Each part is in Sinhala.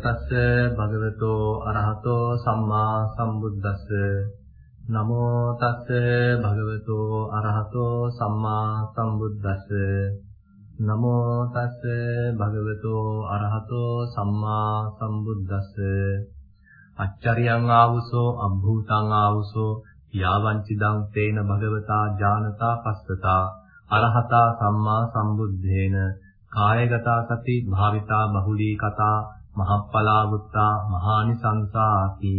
නමෝ තස්ස භගවතෝ අරහතෝ සම්මා සම්බුද්දස්ස. නමෝ තස්ස භගවතෝ අරහතෝ සම්මා සම්බුද්දස්ස. නමෝ තස්ස භගවතෝ අරහතෝ සම්මා සම්බුද්දස්ස. අච්චරියං ආවුසෝ අභූතං ආවුසෝ යාවංචිදං තේන භගවතා ඥානතා පස්සතා. අරහතා සම්මා සම්බුද්ධේන. කායගතා සති භාවිතා බහුලී කතා. මහප්පලා වුත්තා මහානිසංසාති.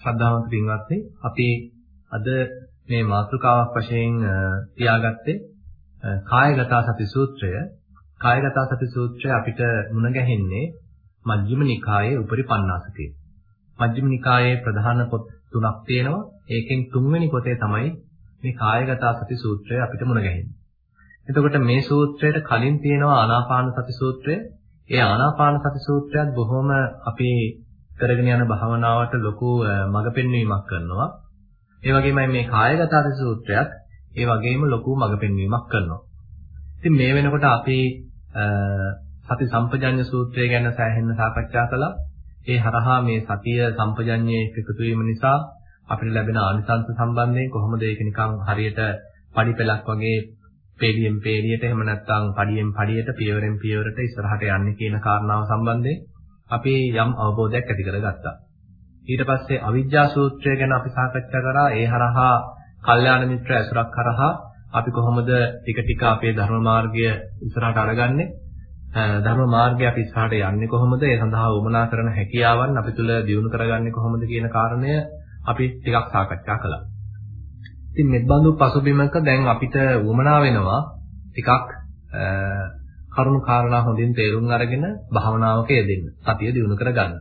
ශ්‍රද්ධාවන්ත පින්වත්නි අපි අද මේ මාතෘකාවක් වශයෙන් තියාගත්තේ කායගත සති සූත්‍රය. කායගත සති සූත්‍රය අපිට මුණ ගැහෙන්නේ මජ්ක්‍ධිම නිකායේ උපරි පණ්ණාසකේ මජ්ක්‍ධිම නිකායේ ප්‍රධාන පොත් තුනක් තියෙනවා. ඒකෙන් තුන්වෙනි පොතේ තමයි මේ කායගත සති සූත්‍රය අපිට මුණ ගැහෙන්නේ. එතකොට මේ සූත්‍රයට කලින් තියෙනවා ආනාපාන සති සූත්‍රය. ඒ ආනාපාන සති සූත්‍රයත් බොහොම අපි කරගෙන යන භාවනාවට ලොකු මඟ පෙන්වීමක් කරනවා. ඒ වගේමයි මේ කායගත සති සූත්‍රයත් ඒ වගේම ලොකු මඟ පෙන්වීමක් කරනවා. ඉතින් මේ වෙනකොට අපි සති සම්පජඤ්ඤ සූත්‍රය ගැන සෑහෙන්න සාකච්ඡා කළා. ඒ හරහා මේ සතිය සම්පජඤ්ඤයේ එකතු වීම නිසා අපිට ලැබෙන ආනිසංස සම්බන්ධයෙන් කොහොමද ඒක නිකන් හරියට පඩිපෙලක් වගේ පේලියෙන් පේලියට එහෙම නැත්නම් පඩියෙන් පඩියට පියවරෙන් පියවරට ඉස්සරහට යන්නේ කියන කාරණාව සම්බන්ධයෙන් අපි යම් අවබෝධයක් ඇති කරගත්තා. ඊට පස්සේ අවිජ්ජා සූත්‍රය ගැන අපි සාකච්ඡා කරා. ඒ හරහා කල්යාණ මිත්‍ර ඇසුරක් කරහා අපි කොහොමද ටික ටික අපේ ධර්ම මාර්ගය ඉස්සරහට අරගන්නේ? ධර්ම මාර්ගය අපි ඉස්සරහට යන්නේ කොහොමද? ඒ සඳහා වමනා කරන හැකියාවන් අපි තුල දියුණු කරගන්නේ කොහොමද කියන කාරණය අපි ටිකක් සාකච්ඡා කළා. ඉතින් මෙබඳු පසුබිමක දැන් අපිට වමනා වෙනවා ටිකක් කරුණු කාරණා හොඳින් තේරුම් අරගෙන භාවනාවක යෙදෙන්න. සතිය දිනු කරගන්න.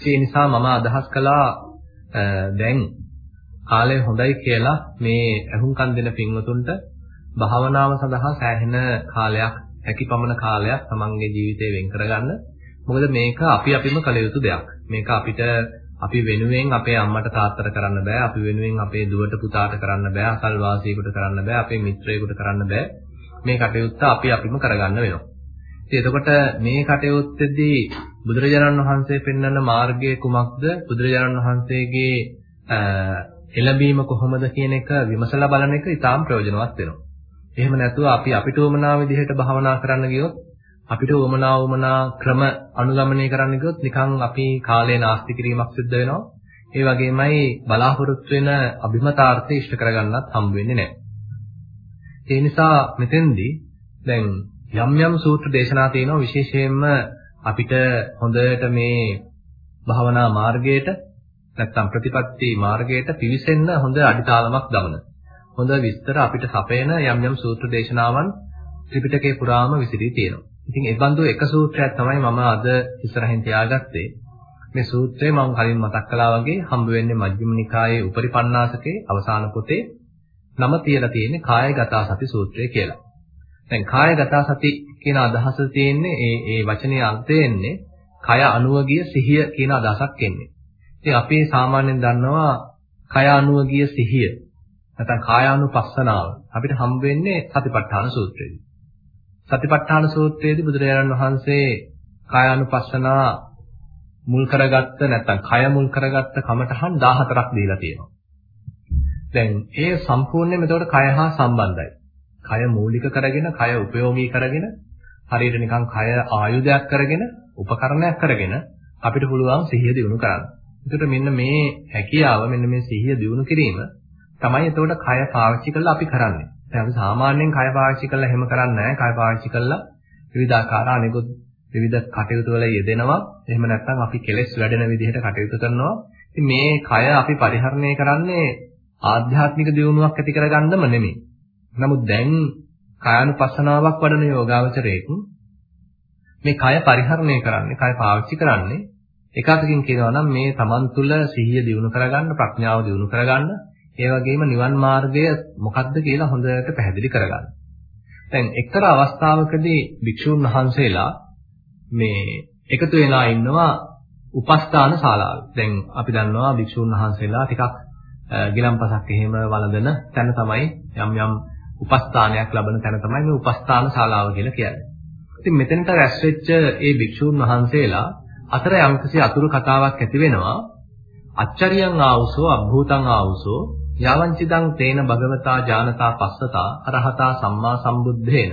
ඒ නිසා මම අදහස් කළා දැන් කාලය හොඳයි කියලා මේ අහුම්කම් දෙන පින්වතුන්ට භාවනාව සඳහා සෑහෙන කාලයක් හැකිපමණ කාලයක් තමන්ගේ ජීවිතේ වෙන් කරගන්න. මොකද මේක අපි අපිම කළ යුතු දෙයක්. මේක අපිට අපි වෙනුවෙන් අපේ අම්මට තාත්තට කරන්න බෑ. අපි වෙනුවෙන් අපේ දුවට පුතාට කරන්න බෑ. අසල්වාසියෙකුට කරන්න බෑ. අපේ මිත්‍රයෙකුට කරන්න බෑ. මේ කටයුත්ත අපි අපිම කරගන්න වෙනවා. ඉතින් එතකොට මේ කටයුත්තේදී බුදුරජාණන් වහන්සේ පෙන්වන මාර්ගය කුමක්ද? බුදුරජාණන් වහන්සේගේ එළඹීම කොහොමද කියන එක විමසලා බලන එක ඉතාම ප්‍රයෝජනවත් වෙනවා. එහෙම නැතුව අපි අපිට උමනා විදිහට භාවනා කරන්න ගියොත් අපිට උමනා උමනා ක්‍රම අනුගමනය කරන්න ගියොත් නිකන් අපි කාලේ නාස්ති කිරීමක් සිද්ධ වෙනවා. ඒ වගේමයි බලාපොරොත්තු වෙන අභිමතාර්ථය ඉෂ්ට කරගන්නත් හම්බ වෙන්නේ නැහැ. ඒ නිසා මෙතෙන්දී දැන් යම් යම් සූත්‍ර දේශනා තියෙනවා විශේෂයෙන්ම අපිට හොඳට මේ භාවනා මාර්ගයට නැත්තම් ප්‍රතිපත්ති මාර්ගයට පිවිසෙන්න හොඳ අඩිතාලමක් දමන. හොඳ විස්තර අපිට සපයන යම් යම් සූත්‍ර දේශනාවන් ත්‍රිපිටකේ පුරාම විසිරී තියෙනවා. ඉතින් ඒ බඳු එක සූත්‍රයක් තමයි මම අද ඉස්සරහින් තියාගත්තේ. මේ සූත්‍රය මම කලින් මතක් කළා වගේ හම්බ වෙන්නේ මජ්ක්‍ධිම නිකායේ උපරිපන්නාසකේ අවසාන පොතේ නම තියලා තියෙන්නේ කායගත සති සූත්‍රය කියලා. දැන් කායගත සති කියන අදහස තියෙන්නේ ඒ ඒ වචනේ අර්ථය එන්නේ කය අනුව ගිය සිහිය කියන අදහසක් එන්නේ. ඉතින් අපි සාමාන්‍යයෙන් දන්නවා කය අනුව ගිය සිහිය නැත්නම් කායානුපස්සනාව අපිට හම්බ වෙන්නේ සතිපට්ඨාන සූත්‍රයේදී. සතිපට්ඨාන සූත්‍රයේදී බුදුරජාණන් වහන්සේ කායානුපස්සනා මුල් කරගත්ත නැත්නම් කය මුල් කරගත්ත කමඨහන් 14ක් දීලා තියෙනවා. දැන් ඒ සම්පූර්ණයෙන්ම එතකොට කය හා සම්බන්ධයි. කය මූලික කරගෙන, කය උපයෝගී කරගෙන, හරියට නිකන් කය ආයුධයක් කරගෙන, උපකරණයක් කරගෙන අපිට පුළුවන් සිහිය දිනු කරන්න. එතකොට මෙන්න මේ හැකියාව, මෙන්න මේ සිහිය දිනු කිරීම තමයි එතකොට කය පාවිච්චි කරලා අපි කරන්නේ. දැන් අපි සාමාන්‍යයෙන් කය පාවිච්චි කරලා එහෙම කරන්නේ නැහැ. කය පාවිච්චි කරලා විවිධාකාර අනෙකුත් විවිධ කටයුතු වල යෙදෙනවා. එහෙම නැත්නම් අපි කෙලෙස් වැඩෙන විදිහට කටයුතු කරනවා. ඉතින් මේ කය අපි පරිහරණය කරන්නේ ආධ්‍යාත්මික දියුණුවක් ඇති කරගන්නම නෙමෙයි. නමුත් දැන් කායानुපස්සනාවක් වඩන යෝගාවචරයෙක් මේ කය පරිහරණය කරන්නේ, කය පාවිච්චි කරන්නේ එකwidehatකින් කියනවා නම් මේ Taman තුල සිහිය දියුණු කරගන්න, ප්‍රඥාව දියුණු කරගන්න ඒ වගේම නිවන් මාර්ගය මොකක්ද කියලා හොඳට පැහැදිලි කරගන්න. දැන් එක්තරා අවස්ථාවකදී භික්ෂුන් වහන්සේලා මේ එකතු වෙලා ඉන්නවා උපස්ථාන ශාලාවේ. දැන් අපි දන්නවා භික්ෂුන් වහන්සේලා ටිකක් ගිලම්පසක් එහෙම වළඳන තැන තමයි යම් යම් උපස්ථානයක් ලබන තැන තමයි මේ උපස්ථාන ශාලාව කියලා කියන්නේ. ඉතින් මෙතනට රැස් වෙච්ච ඒ භික්ෂූන් වහන්සේලා අතර යම්කිසි අතුරු කතාවක් ඇති වෙනවා. අච්චරියං ආවුසෝ අභූතං ආවුසෝ යාවංචිදං තේන භගවතා ඥානතා පස්සතා අරහතා සම්මා සම්බුද්ධේන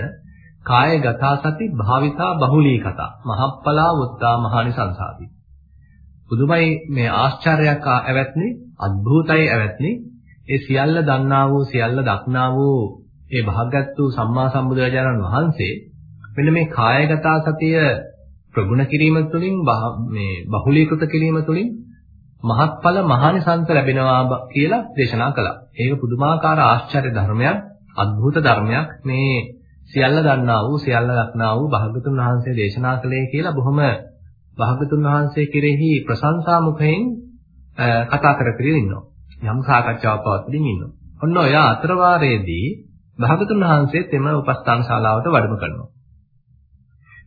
කාය ගතා සති භාවිතා බහුලී කතා මහප්පලා වුත්තා මහානිසංසාති පුදුමයි මේ ආශ්චර්යයක් ඇවැත්නි අద్භූතයි ඇවැත්නි. ඒ සියල්ල දන්නා වූ සියල්ල දක්නා වූ ඒ භාග්‍යවත් වූ සම්මා සම්බුදුරජාණන් වහන්සේ මෙන්න මේ කායගත සතිය ප්‍රගුණ කිරීම තුළින් මේ බහුලීකృత කිරීම තුළින් මහත්ඵල මහානිසංස ලැබෙනවා කියලා දේශනා කළා. ඒක පුදුමාකාර ආශ්චර්ය ධර්මයක්, අద్భుත ධර්මයක්. මේ සියල්ල දන්නා වූ සියල්ල දක්නා වූ භාගතුන් වහන්සේ දේශනා කළේ කියලා බොහොම භාගතුන් වහන්සේ කෙරෙහි ප්‍රශංසා මුඛයෙන් කතා කර කර ඉන්නවා. යම් සාකච්ඡාවක් පවත්වමින් ඉන්නවා. ඔන්න ඔය අතර වාරයේදී භාගතුන් වහන්සේත් එම උපස්ථාන ශාලාවට වැඩම කරනවා.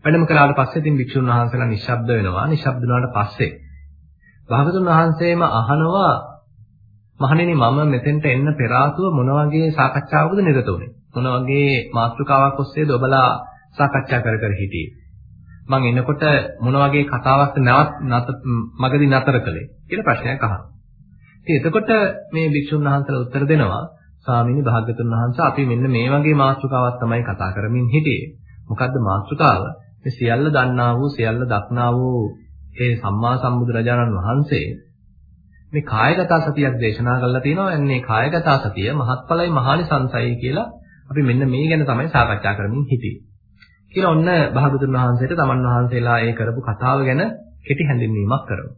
වැඩම කළාට පස්සේ ඉතින් භික්ෂුන් වහන්සේලා නිශ්ශබ්ද වෙනවා. නිශ්ශබ්ද වුණාට පස්සේ භාගතුන් වහන්සේම අහනවා මහණෙනි මම මෙතෙන්ට එන්න පෙර ආතුව මොන වගේ සාකච්ඡාවකද නිරත වුනේ? මොන වගේ මාතෘකාවක් ඔස්සේද ඔබලා සාකච්ඡා කර කර හිටියේ? මං එනකොට මොන වගේ කතාවක් නැවත් මගදී නතර කළේ කියලා ප්‍රශ්නයක් අහනවා. ඉතින් එතකොට මේ භික්ෂුන් වහන්සේලා උත්තර දෙනවා ස්වාමීනි භාග්‍යතුන් වහන්සේ අපි මෙන්න මේ වගේ මාතෘකාවක් තමයි කතා කරමින් හිටියේ. මොකද්ද මාතෘකාව? මේ සියල්ල දන්නා වූ සියල්ල දක්නා වූ ඒ සම්මා සම්බුදුරජාණන් වහන්සේ මේ කායගත සතියක් දේශනා කරලා තියෙනවා. එන්නේ කායගත සතිය මහත්ඵලයි මහානිසංසයි කියලා අපි මෙන්න මේ ගැන තමයි සාකච්ඡා කරමින් හිටියේ. කියලා ඔන්න භාගතුන් වහන්සේට තමන් වහන්සේලා ඒ කරපු කතාව ගැන කෙටි හැඳින්වීමක් කරනවා.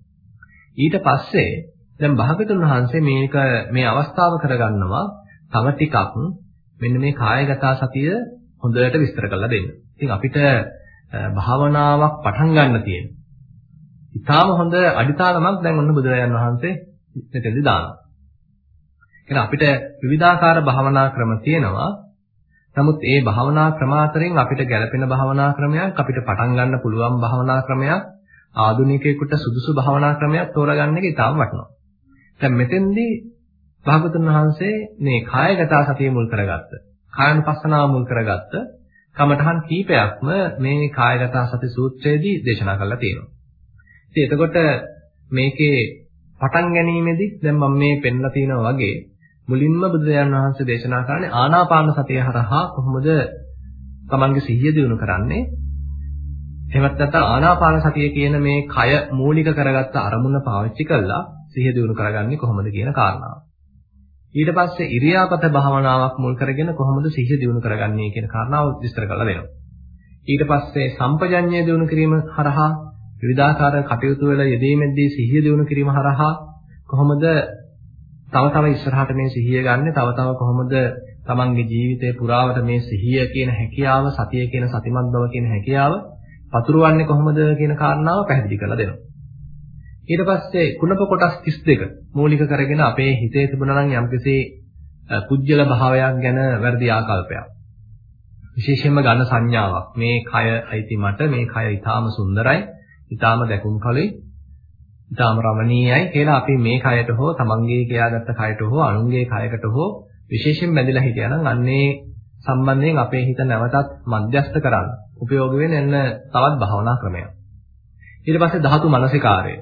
ඊට පස්සේ දැන් භාගතුන් වහන්සේ මේක මේ අවස්ථාව කරගන්නවා තව ටිකක් මෙන්න මේ කායගත සතිය හොඳට විස්තර කරලා දෙන්න. ඉතින් අපිට භාවනාවක් පටන් ගන්න තියෙනවා. ඊටාම හොඳ අඩිතාලමක් දැන් ඔන්න බුදුරජාන් වහන්සේ මෙතෙන්දී දානවා. එහෙනම් අපිට විවිධාකාර භාවනා ක්‍රම තියෙනවා. නමුත් ඒ භාවනා ක්‍රම අතරින් අපිට ගැළපෙන භාවනා ක්‍රමයක් අපිට පටන් ගන්න පුළුවන් භාවනා ක්‍රමයක් ආධුනිකයෙකුට සුදුසු භාවනා ක්‍රමයක් තෝරගන්න එක ඉතාම වටිනවා. දැන් මෙතෙන්දී භාගතුන් වහන්සේ මේ කායගත සතිය මුල් කරගත්ත. කායනුපස්සනාව මුල් කරගත්ත කමඨහන් කීපයක්ම මේ කායගත සති සූත්‍රයේදී දේශනා කරලා තියෙනවා. ඉතින් එතකොට මේකේ පටන් ගැනීමේදී දැන් මම මේ පෙන්ලා තියෙනවා වගේ මුලින්ම බුදුරජාණන් වහන්සේ දේශනා කරන්නේ ආනාපාන සතිය හරහා කොහොමද තමන්ගේ සිහිය දියුණු කරන්නේ එහෙමත් නැත්නම් ආනාපාන සතිය කියන මේ කය මූලික කරගත්ත අරමුණ පාවිච්චි කරලා සිහිය දියුණු කරගන්නේ කොහොමද කියන කාරණාව. ඊට පස්සේ ඉරියාපත භාවනාවක් මුල් කරගෙන කොහොමද සිහිය දියුණු කරගන්නේ කියන කාරණාව විස්තර කරලා දෙනවා. ඊට පස්සේ සම්පජඤ්ඤය දියුණු කිරීම හරහා විවිධාකාර කටයුතු වල යෙදීමේදී සිහිය දියුණු කිරීම හරහා කොහොමද තව තව ඉස්සරහට මේ සිහිය ගන්න තව තව කොහොමද තමන්ගේ ජීවිතේ පුරාවට මේ සිහිය කියන හැකියාව සතිය කියන සතිමත් බව කියන හැකියාව පතුරවන්නේ කොහොමද කියන කාරණාව පැහැදිලි කරලා දෙනවා. ඊට පස්සේ කුණප කොටස් 32 මූලික කරගෙන අපේ හිතේ තිබුණා නම් යම්කිසි කුජ්ජල භාවයක් ගැන වැරදි ආකල්පයක්. විශේෂයෙන්ම ගන්න සංඥාවක්. මේ කය අයිති මට මේ කය ඊටාම සුන්දරයි. ඊටාම දැකුම් කලයි ඊටාම රමණීයයි කියලා අපි මේ කයට හෝ තමන්ගේ කියාගත්ත කයට හෝ අනුන්ගේ කයකට හෝ විශේෂයෙන් බැඳිලා හිටියා නම් අන්නේ සම්බන්ධයෙන් අපේ හිත නැවතත් මධ්‍යස්ත කරන්න උපයෝගී වෙන එන්න තවත් භාවනා ක්‍රමයක්. ඊට පස්සේ ධාතු මනසිකාරය.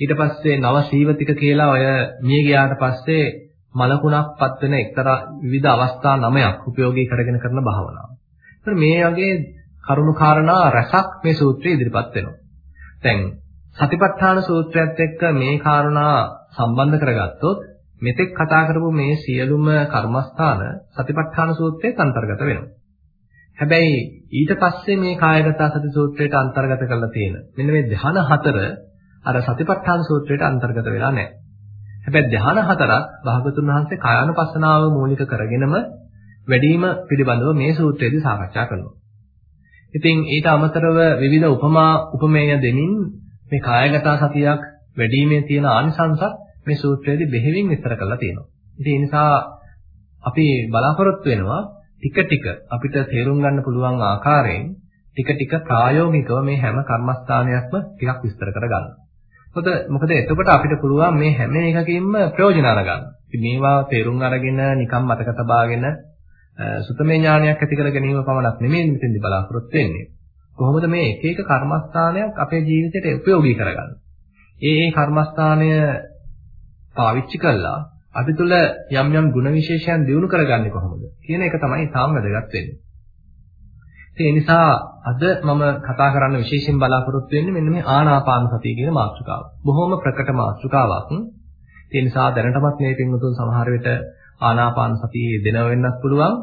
ඊට පස්සේ නව සීවතික කියලා ඔය මිය ගියාට පස්සේ මලකුණක්පත් වෙන එක්තරා විවිධ අවස්ථා නමයක් උපයෝගී කරගෙන කරන භාවනාව. මේ වගේ කරුණු කාරණා රසක් මේ සූත්‍රයේ ඉදිරිපත් වෙනවා. දැන් සතිපට්ඨාන සූත්‍රයත් එක්ක මේ කාරණා සම්බන්ධ කරගත්තොත් මෙතෙක් කතා කරපු මේ සියලුම කර්මස්ථාන සතිපට්ඨාන සූත්‍රයට අන්තර්ගත වෙනවා. හැබැයි ඊට පස්සේ මේ කායගත සති සූත්‍රයට අන්තර්ගත කරලා තියෙන මෙන්න මේ ධ්‍යාන හතර අර සතිපට්ඨාන සූත්‍රයට අන්තර්ගත වෙලා නැහැ. හැබැයි ධ්‍යාන හතරක් භාගතුන් වහන්සේ කායानुපස්සනාව මූලික කරගෙනම වැඩිම පිළිබඳව මේ සූත්‍රයේදී සාකච්ඡා කරනවා. ඉතින් ඊට අමතරව විවිධ උපමා උපමේය දෙමින් මේ කායගත සතියක් වැඩිීමේ තියෙන ආනිසංසත් මේ සූත්‍රයේදී බෙහෙවින් විස්තර කරලා තියෙනවා. ඉතින් ඒ නිසා අපි බලාපොරොත්තු වෙනවා ටික ටික අපිට තේරුම් ගන්න පුළුවන් ආකාරයෙන් ටික ටික ප්‍රායෝගිකව මේ හැම කර්මස්ථානයක්ම ටිකක් විස්තර කරගන්න. මොකද මොකද එතකොට අපිට පුළුවන් මේ හැම එකකින්ම ප්‍රයෝජන අරගන්න. ඉතින් මේවා තේරුම් අරගෙන නිකම් මතක තබාගෙන සුතමේ ඥානයක් ඇති කර ගැනීම පමණක් නෙමෙයි මෙතෙන්දි බලාපොරොත්තු වෙන්නේ. කොහොමද මේ එක එක කර්මස්ථානයක් අපේ ජීවිතයට ප්‍රයෝගී කරගන්නේ? ඒ ඒ කර්මස්ථානය පාවිච්චි කළා අපි තුල යම් යම් ಗುಣ විශේෂයන් දිනු කරගන්නේ කොහොමද කියන එක තමයි තාම වැදගත් වෙන්නේ. ඒ නිසා අද මම කතා කරන්න විශේෂයෙන් බලාපොරොත්තු වෙන්නේ මෙන්න මේ ආනාපාන සතිය කියන මාතෘකාව. බොහොම ප්‍රකට මාතෘකාවක්. ඒ නිසා දැනටමත් මේ පින්වතුන් සමහර විට ආනාපාන සතිය දෙනව වෙන්නත් පුළුවන්.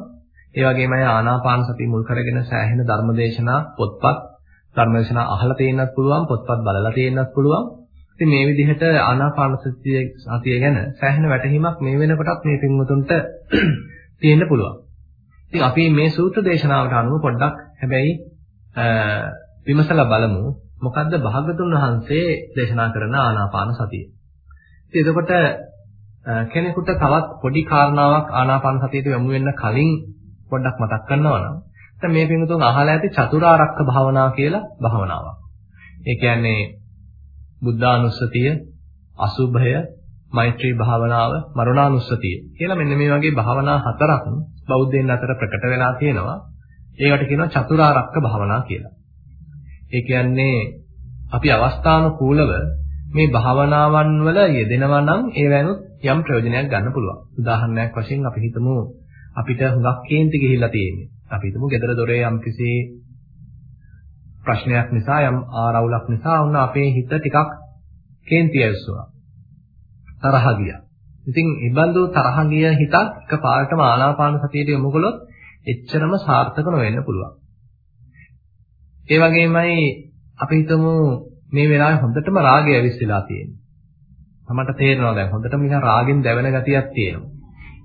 ඒ වගේමයි ආනාපාන සතිය මුල් කරගෙන සෑහෙන ධර්මදේශනා පොත්පත් ධර්මදේශනා අහලා තියෙන්නත් පුළුවන් පොත්පත් බලලා තියෙන්නත් පුළුවන්. ඉතින් මේ විදිහට ආනාපාන සතිය සතිය ගැන සෑහෙන වැටහීමක් මේ වෙනකොටත් මේ පින්වතුන්ට තියෙන්න පුළුවන්. ඉතින් අපි මේ සූත්‍ර දේශනාවට අනුව පොඩ්ඩක් හැබැයි විමසලා බලමු මොකද්ද භාගතුන් වහන්සේ දේශනා කරන ආනාපාන සතිය. ඉතින් එතකොට කෙනෙකුට තවත් පොඩි කාරණාවක් ආනාපාන සතියට යොමු වෙන්න කලින් පොඩ්ඩක් මතක් කරනවා නම් දැන් මේ පිටුතුන් අහලා ඇති චතුරාර්යක භාවනා කියලා භාවනාවක්. ඒ කියන්නේ බුද්ධානුස්සතිය, අසුභය, මෛත්‍රී භාවනාව, මරණානුස්සතිය කියලා මෙන්න මේ වගේ භාවනා හතරක් බෞද්ධයන් අතර ප්‍රකට වෙලා තියෙනවා. ඒවට කියනවා චතුරාර්යක භාවනා කියලා. ඒ කියන්නේ අපි අවස්ථානුකූලව මේ භාවනාවන් වල යෙදෙනවා නම් ඒවැනුත් යම් ප්‍රයෝජනයක් ගන්න පුළුවන්. උදාහරණයක් වශයෙන් අපි හිතමු අපිට හුඟක් කේන්ති ගිහිල්ලා තියෙන්නේ. අපි හිතමු ගෙදර දොරේ යම් කිසි ප්‍රශ්නයක් නිසා යම් ආරවුලක් නිසා වුණ අපේ හිත ටිකක් කේන්ති ඇවිස්සුවා. තරහ ගියා. ඉතින් ඉබඳු තරහ ගිය හිතක් එකපාරටම ආනාපාන සතියට යොමු කළොත් එච්චරම සාර්ථක නොවෙන්න පුළුවන්. ඒ වගේමයි අපි හිතමු මේ වෙලාවේ හොඳටම රාගය ඇවිස්සලා තියෙනවා. තමන්ට තේරෙනවා දැන් හොඳටම නිකන් රාගෙන් දැවෙන ගතියක් තියෙනවා.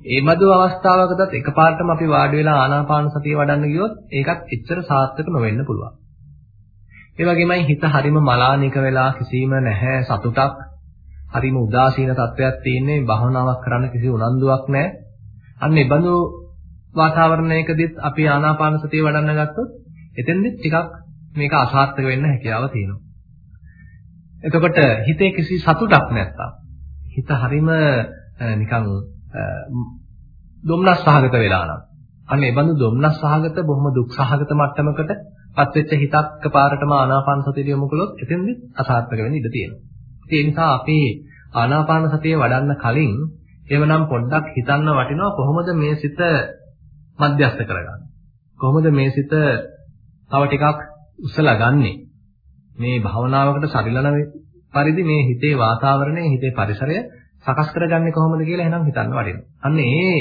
ඒ බඳු අවස්ථාවකදත් එකපාරටම අපි වාඩි වෙලා ආනාපාන සතිය වඩන්න ගියොත් ඒකත් එච්චර සාර්ථක නොවෙන්න පුළුවන්. ඒ වගේමයි හිත හරිම මලානික වෙලා කිසිම නැහැ සතුටක් හරිම උදාසීන තත්වයක් තියෙන්නේ භවනාවක් කරන්න කිසි උනන්දුවක් නැහැ. අන්න ඒ බඳු වාතාවරණයකදීත් අපි ආනාපාන සතිය වඩන්න ගත්තොත් එතෙන්දෙත් ටිකක් මේක අසාර්ථක වෙන්න හැකියාව තියෙනවා. එතකොට හිතේ කිසි සතුටක් නැත්තම් හිත හරිම නිකන් දුම්නස් සහගත වෙලා නම් අන්න ඒ බඳු දුම්නස් සහගත බොහොම දුක් සහගත මට්ටමකට පත් වෙච්ච හිතක් පාරටම ආනාපාන සතිය යොමු කළොත් එතෙන්දි අසාර්ථක වෙන්න ඉඩ තියෙනවා. ඒ නිසා අපි ආනාපාන සතිය වඩන්න කලින් එවනම් පොඩ්ඩක් හිතන්න වටිනවා කොහොමද මේ සිත මධ්‍යස්ත කරගන්නේ? කොහොමද මේ සිත තව ටිකක් උසලා ගන්නෙ? මේ භාවනාවකට සරිලන පරිදි මේ හිතේ වාතාවරණය, හිතේ පරිසරය සකස් කරගන්නේ කොහොමද කියලා එහෙනම් හිතන්න වටිනවා. අන්න ඒ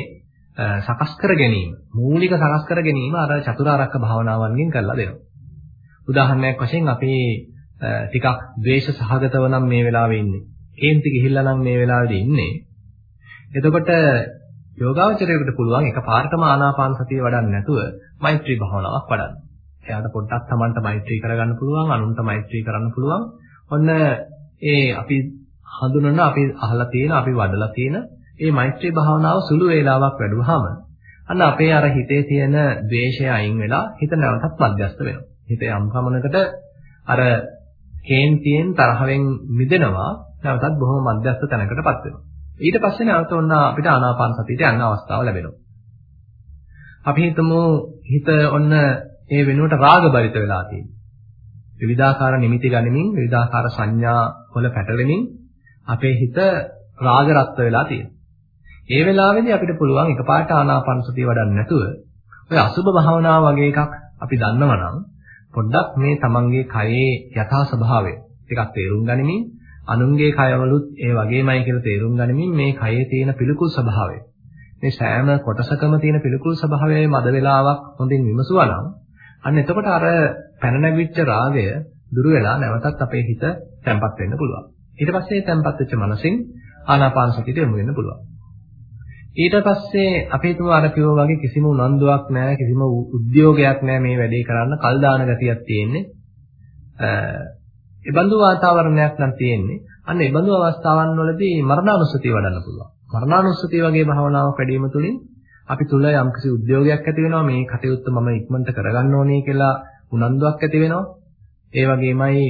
සකස් කර ගැනීම මූලික සකස් කර ගැනීම අර චතුරාර්යක භාවනාවන්ගෙන් කරලා දෙනවා. උදාහරණයක් වශයෙන් අපි ටිකක් ද්වේෂ සහගතව නම් මේ වෙලාවේ ඉන්නේ. කේන්ති ගිහිල්ලා නම් මේ වෙලාවේදී ඉන්නේ. එතකොට යෝගාවචරයකට පුළුවන් එකපාරටම ආනාපාන සතිය වඩන්න නැතුව මෛත්‍රී භාවනාවක් වඩන්න. එයාට පොඩ්ඩක් Tamanට මෛත්‍රී කරගන්න පුළුවන්, අනුන්ට මෛත්‍රී කරන්න පුළුවන්. ඔන්න ඒ අපි හඳුනන අපි අහලා තියෙන, අපි වඩලා තියෙන මේ මෛත්‍රී භාවනාව සුළු වේලාවක් වැඩුවාම අන්න අපේ අර හිතේ තියෙන ද්වේෂය අයින් වෙලා හිත නැවතත් මධ්‍යස්ත වෙනවා. හිත යම් පමණකට අර කේන්තියෙන් තරහෙන් මිදෙනවා නැවතත් බොහොම මධ්‍යස්ත තැනකටපත් වෙනවා. ඊට පස්සේ නැවත ඔන්න අපිට ආනාපාන සතියට යන්න අවස්ථාව ලැබෙනවා. අපි හිතමු හිත ඔන්න ඒ වෙනුවට රාග බරිත වෙලා තියෙනවා. විවිධාකාර නිමිති ගනිමින් විවිධාකාර සංඥා වල පැටලෙමින් අපේ හිත රාග රත් වෙලා තියෙනවා. ඒ වෙලාවේදී අපිට පුළුවන් එකපාරට ආනාපාන සතිය වඩන්න නැතුව ඔය අසුබ භාවනාව වගේ එකක් අපි දන්නවනම් පොඩ්ඩක් මේ තමන්ගේ කයේ යථා ස්වභාවය ටිකක් තේරුම් ගනිමින් අනුන්ගේ කයවලුත් ඒ වගේමයි කියලා තේරුම් ගනිමින් මේ කයේ තියෙන පිළිකුල් ස්වභාවය මේ සෑම කොටසකම තියෙන පිළිකුල් ස්වභාවයයි මද වේලාවක් හොඳින් විමසුවා නම් අන්න එතකොට අර පැන නැගිච්ච රාගය දුරු වෙලා නැවතත් අපේ හිත තැම්පත් වෙන්න පුළුවන්. ඊට පස්සේ තැම්පත් වෙච්ච මනසින් ආනාපාන සතියට යොමු වෙන්න පුළුවන්. ඊට පස්සේ අපි හිතමු අර කිව්වා වගේ කිසිම උනන්දුවක් නැහැ කිසිම උද්‍යෝගයක් නැහැ මේ වැඩේ කරන්න කල් දාන ගතියක් තියෙන්නේ. ඒ බඳු වාතාවරණයක් නම් තියෙන්නේ. අන්න ඒ බඳු අවස්ථාවන් වලදී මරණානුස්සතිය වඩන්න පුළුවන්. මරණානුස්සතිය වගේ භාවනාවක් වැඩිම තුලින් අපි තුල යම්කිසි උද්‍යෝගයක් ඇති වෙනවා මේ කටයුත්ත මම ඉක්මනට කරගන්න ඕනේ කියලා උනන්දුවක් ඇති වෙනවා. ඒ වගේමයි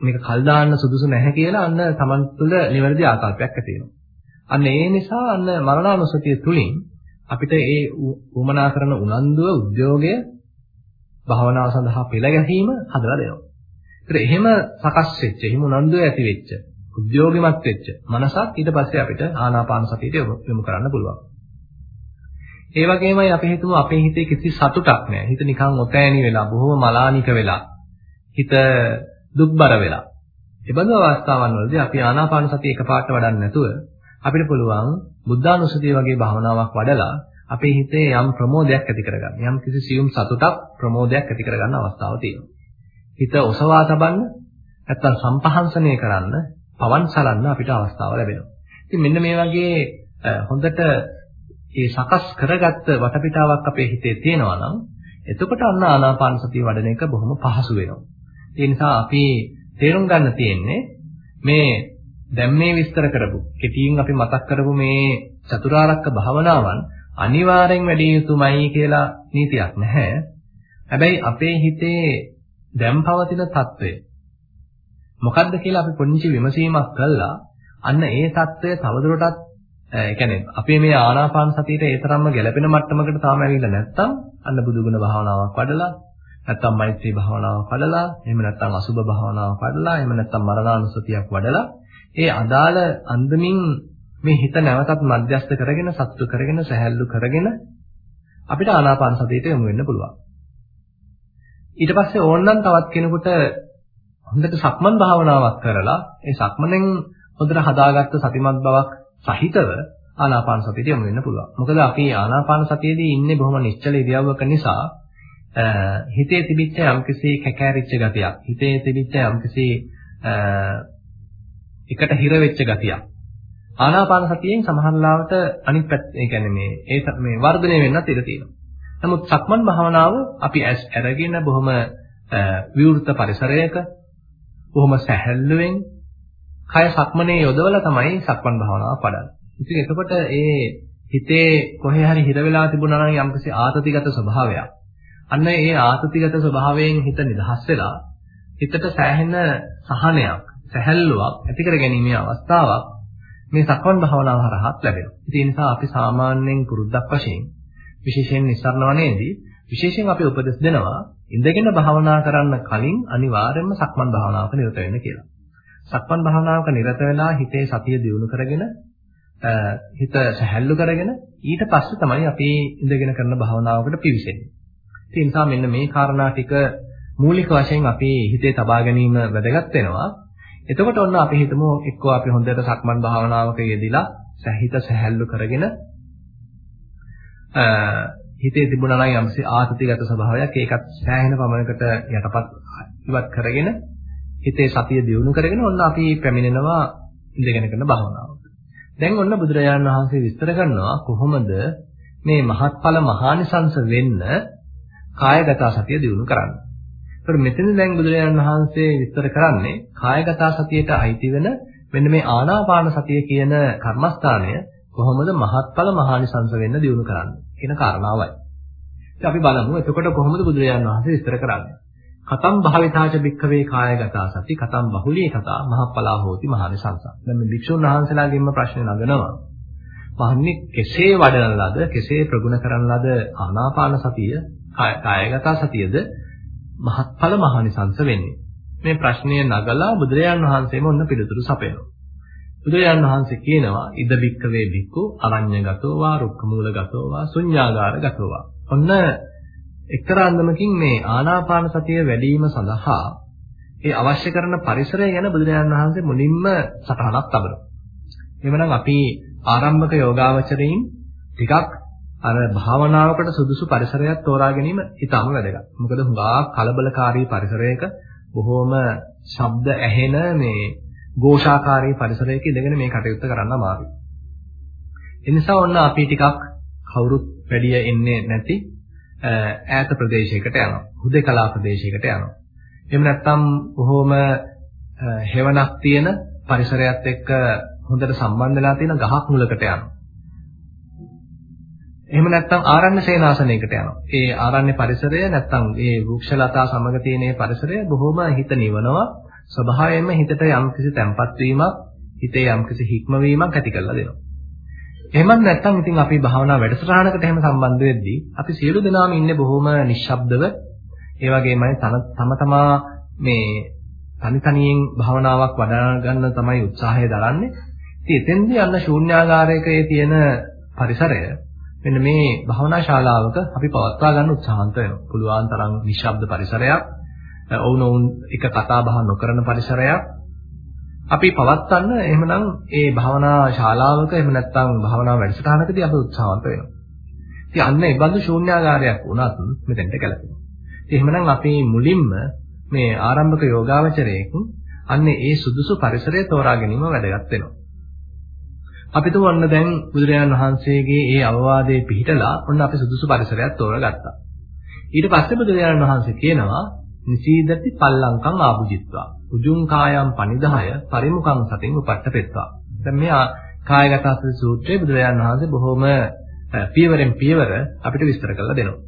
මේක කල් දාන්න සුදුසු නැහැ කියලා අන්න Taman තුල නිවැරදි ආකල්පයක් ඇති වෙනවා. අන්න ඒ නිසා අන්න මරණානුසතිය තුලින් අපිට ඒ උමනා කරන උනන්දුව, උද්‍යෝගය භාවනාව සඳහා පෙළ ගැසීම හදලා දෙනවා. ඒතර එහෙම සකස් වෙච්ච, එහෙම උනන්දුව ඇති වෙච්ච, උද්‍යෝගිමත් වෙච්ච මනසක් ඊට පස්සේ අපිට ආනාපාන සතියට යොමු කරන්න පුළුවන්. ඒ වගේමයි අපි හිතමු අපේ හිතේ කිසි සතුටක් නැහැ. හිත නිකන් ඔතෑණි වෙලා, බොහොම මලානික වෙලා, හිත දුක්බර වෙලා. ඒ බඳු අවස්ථාවන් වලදී අපි ආනාපාන සතිය එකපාරට වඩන්නේ නැතුව අපිට පුළුවන් බුද්ධානුස්සතිය වගේ භාවනාවක් වඩලා අපේ හිතේ යම් ප්‍රමෝදයක් ඇති කරගන්න. යම් කිසි සියුම් සතුටක් ප්‍රමෝදයක් ඇති කරගන්න අවස්ථාවක් තියෙනවා. හිත ඔසවා තබන්න නැත්තම් සම්පහන්සනය කරන්න, පවන් සලන්න අපිට අවස්ථාව ලැබෙනවා. ඉතින් මෙන්න මේ වගේ හොඳට ඒ සකස් කරගත්ත වටපිටාවක් අපේ හිතේ තියෙනවා නම් එතකොට අන්න ආනාපාන සතිය වඩන එක බොහොම පහසු වෙනවා. ඒ නිසා අපි තේරුම් ගන්න තියෙන්නේ මේ දැන් මේ විස්තර කරපු කෙටියෙන් අපි මතක් කරපු මේ චතුරාර්යක භාවනාවන් අනිවාර්යෙන් වැඩි යුතුමයි කියලා නීතියක් නැහැ. හැබැයි අපේ හිතේ දැන් පවතින తত্ত্বය මොකද්ද කියලා අපි පොඩි විමසීමක් කළා අන්න ඒ తত্ত্বය තවදුරටත් ඒ කියන්නේ අපේ මේ ආනාපාන සතියට ඒ තරම්ම ගැළපෙන මට්ටමකට තාම ඇවිල්ලා නැත්තම් අන්න බුදුගුණ භාවනාවක් වඩලා නැත්තම් මෛත්‍රී භාවනාවක් වඩලා එහෙම නැත්තම් අසුබ භාවනාවක් වඩලා එහෙම නැත්තම් මරණානුසතියක් වඩලා ඒ අදාළ අන්දමින් මේ හිත නැවතත් මධ්‍යස්ත කරගෙන සත්තු කරගෙන සහැල්ලු කරගෙන අපිට ආනාපාන සතියට යොමු වෙන්න පුළුවන්. ඊට පස්සේ ඕනනම් තවත් කෙනෙකුට හොඳට සක්මන් භාවනාවක් කරලා ඒ සක්මනෙන් හොඳට හදාගත්ත සතිමත් බවක් සහිතව ආනාපාන සතියට යොමු වෙන්න පුළුවන්. මොකද අපි ආනාපාන සතියේදී ඉන්නේ බොහොම නිශ්චල ඉරියව්වක නිසා හිතේ තිබිච්ච යම්කිසි කැකෑරිච්ච ගතියක්, හිතේ තිබිච්ච යම්කිසි එකට හිර වෙච්ච ගතියක්. ආනාපාන සතියෙන් සමහරලාවට අනිත් පැත්ත ඒ කියන්නේ මේ ඒ මේ වර්ධනය වෙන්නත් ඉඩ තියෙනවා. නමුත් සක්මන් භාවනාව අපි ඇස් අරගෙන බොහොම විවෘත පරිසරයක බොහොම සැහැල්ලුවෙන් කය සක්මනේ යොදවලා තමයි සක්මන් භාවනාව පඩන්නේ. ඉතින් එතකොට ඒ හිතේ කොහේ හරි හිර වෙලා තිබුණා නම් යම්කිසි ආතතිගත ස්වභාවයක්. අන්න ඒ ආතතිගත ස්වභාවයෙන් හිත නිදහස් වෙලා හිතට සෑහෙන සහනයක්, සැහැල්ලුවක් ඇති කර ගැනීමේ අවස්ථාවක් මේ සක්මන් භාවනාව හරහා ලැබෙනවා. ඒ නිසා අපි සාමාන්‍යයෙන් පුරුද්දක් වශයෙන් විශේෂයෙන් නිස්සාරණ වනේදී විශේෂයෙන් අපි උපදෙස් දෙනවා ඉඳගෙන භාවනා කරන්න කලින් අනිවාර්යයෙන්ම සක්මන් භාවනාවක නිරත වෙන්න කියලා. සක්මන් භාවනාවක නිරත වෙලා හිතේ සතිය දියුණු කරගෙන හිත සැහැල්ලු කරගෙන ඊට පස්සේ තමයි අපි ඉඳගෙන කරන භාවනාවකට පිවිසෙන්නේ. ඒ නිසා මෙන්න මේ කාරණා ටික මූලික වශයෙන් අපි හිතේ තබා ගැනීම වැදගත් වෙනවා. එතකොට ඔන්න අපි හිතමු එක්කෝ අපි හොඳට සක්මන් භාවනාවක යෙදිලා සහිත සැහැල්ලු කරගෙන හිතේ තිබුණා නම් යම්සි ආතතිගත ස්වභාවයක් ඒකත් සෑහෙන පමණකට යටපත් ඉවත් කරගෙන හිතේ සතිය දියුණු කරගෙන ඔන්න අපි පැමිණෙනවා ඉඳගෙන කරන භාවනාවට. දැන් ඔන්න බුදුරජාණන් වහන්සේ විස්තර කරනවා කොහොමද මේ මහත්ඵල මහානිසංස වෙන්න කායගත සතිය දියුණු කරන්නේ. ඒතර මෙතන දැන් බුදුරජාණන් වහන්සේ විස්තර කරන්නේ කායගත සතියට අයිති වෙන මෙන්න මේ ආනාපාන සතිය කියන කර්මස්ථානය කොහොමද මහත්ඵල මහානිසංස වෙන්න දියුණු කරන්නේ කියන කාරණාවයි. ඉතින් අපි බලමු එතකොට කොහොමද බුදුරජාණන් වහන්සේ විස්තර කරන්නේ. කතම් භාවිතාච භික්ඛවේ කායගත සති කතම් බහුලී කතා මහප්පලා හෝති මහානිසංස. දැන් මේ භික්ෂුන් වහන්සේලාගෙන්ම ප්‍රශ්න නගනවා. මහන්නේ කෙසේ වඩන ලද කෙසේ ප්‍රගුණ කරන ලද ආනාපාන සතිය කායගත සතියද මහත්ඵල මහානිසංස වෙන්නේ. මේ ප්‍රශ්නය නගලා බුදුරජාන් වහන්සේම ඔන්න පිළිතුරු සපයනවා. බුදුරජාන් වහන්සේ කියනවා ඉද බික්කවේ බික්කු අරඤ්‍යගතෝ වා රුක්කමූලගතෝ වා ශුඤ්ඤාගාරගතෝ වා. ඔන්න එක්තරා අන්දමකින් මේ ආනාපාන සතිය වැඩිම සඳහා ඒ අවශ්‍ය කරන පරිසරය ගැන බුදුරජාණන් වහන්සේ මුලින්ම සටහනක් තබනවා. එhmenan අපි ආරම්භක යෝගාවචරයෙන් ටිකක් අර භාවනාවකට සුදුසු පරිසරයක් තෝරා ගැනීම ඉතාම වැදගත්. මොකද හුඟා කලබලකාරී පරිසරයක බොහෝම ශබ්ද ඇහෙන මේ ഘോഷාකාරී පරිසරයක ඉඳගෙන මේ කටයුත්ත කරන්න අමාරුයි. ඒ නිසා ඔන්න අපි ටිකක් කවුරුත් වැඩි එන්නේ නැති ඈත ප්‍රදේශයකට යනවා. හුදේකලා ප්‍රදේශයකට යනවා. එහෙම නැත්නම් බොහෝම හෙවණක් තියෙන පරිසරයත් එක්ක හොඳට සම්බන්ධ වෙලා තියෙන ගහක් මුලකට යනවා. එහෙම නැත්නම් ආරණ්‍ය සේනාසනයකට යනවා. ඒ ආරණ්‍ය පරිසරය නැත්නම් ඒ වෘක්ෂලතා සමග තියෙන මේ පරිසරය බොහොම හිත නිවනවා. ස්වභාවයෙන්ම හිතට යම්කිසි තැම්පත් වීමක්, හිතේ යම්කිසි හික්මවීමක් ඇති කරලා දෙනවා. එහෙමත් නැත්නම් ඉතින් අපි භාවනා වැඩසටහනකට එහෙම සම්බන්ධ වෙද්දී අපි සියලු දෙනාම ඉන්නේ බොහොම නිශ්ශබ්දව. ඒ වගේමයි තම තමා මේ තනි තනියෙන් භාවනාවක් වඩා ගන්න තමයි උත්සාහය දරන්නේ. ඉතින් එතෙන්දී අන්න ශූන්‍යාගාරයකයේ තියෙන පරිසරය මෙන්න මේ භාවනා ශාලාවක අපි පවත්වා ගන්න උත්සාහන්ත වෙනවා. පුළුවන් තරම් නිශ්ශබ්ද පරිසරයක්, ඔවුනොවුන් එක කතා බහ නොකරන පරිසරයක් අපි පවත්වන්න එහෙමනම් ඒ භාවනා ශාලාවක එහෙම නැත්නම් භාවනා වැඩසටහනකදී අපි උත්සාහවන්ත වෙනවා. ඉතින් අන්න ඒ බඳු ශූන්‍යාකාරයක් වුණත් මෙතෙන්ට ගැලපෙනවා. ඉතින් එහෙමනම් අපි මුලින්ම මේ ආරම්භක යෝගාවචරයේක අන්න ඒ සුදුසු පරිසරය තෝරා ගැනීම වැදගත් වෙනවා. අපි තුමන්න දැන් බුදුරජාණන් වහන්සේගේ ඒ අවවාදයේ පිහිටලා ඔන්න අපි සුදුසු පරිසරයක් තෝරගත්තා. ඊට පස්සේ බුදුරජාණන් වහන්සේ කියනවා නිසීදති පල්ලංකම් ආභුජිත්වා. උජුං කායම් පනිදාය පරිමුඛං සතින් උපට්ඨපෙත්වා. දැන් මේ කායගත සති සූත්‍රයේ බුදුරජාණන් වහන්සේ බොහොම පියවරෙන් පියවර අපිට විස්තර කරලා දෙනවා.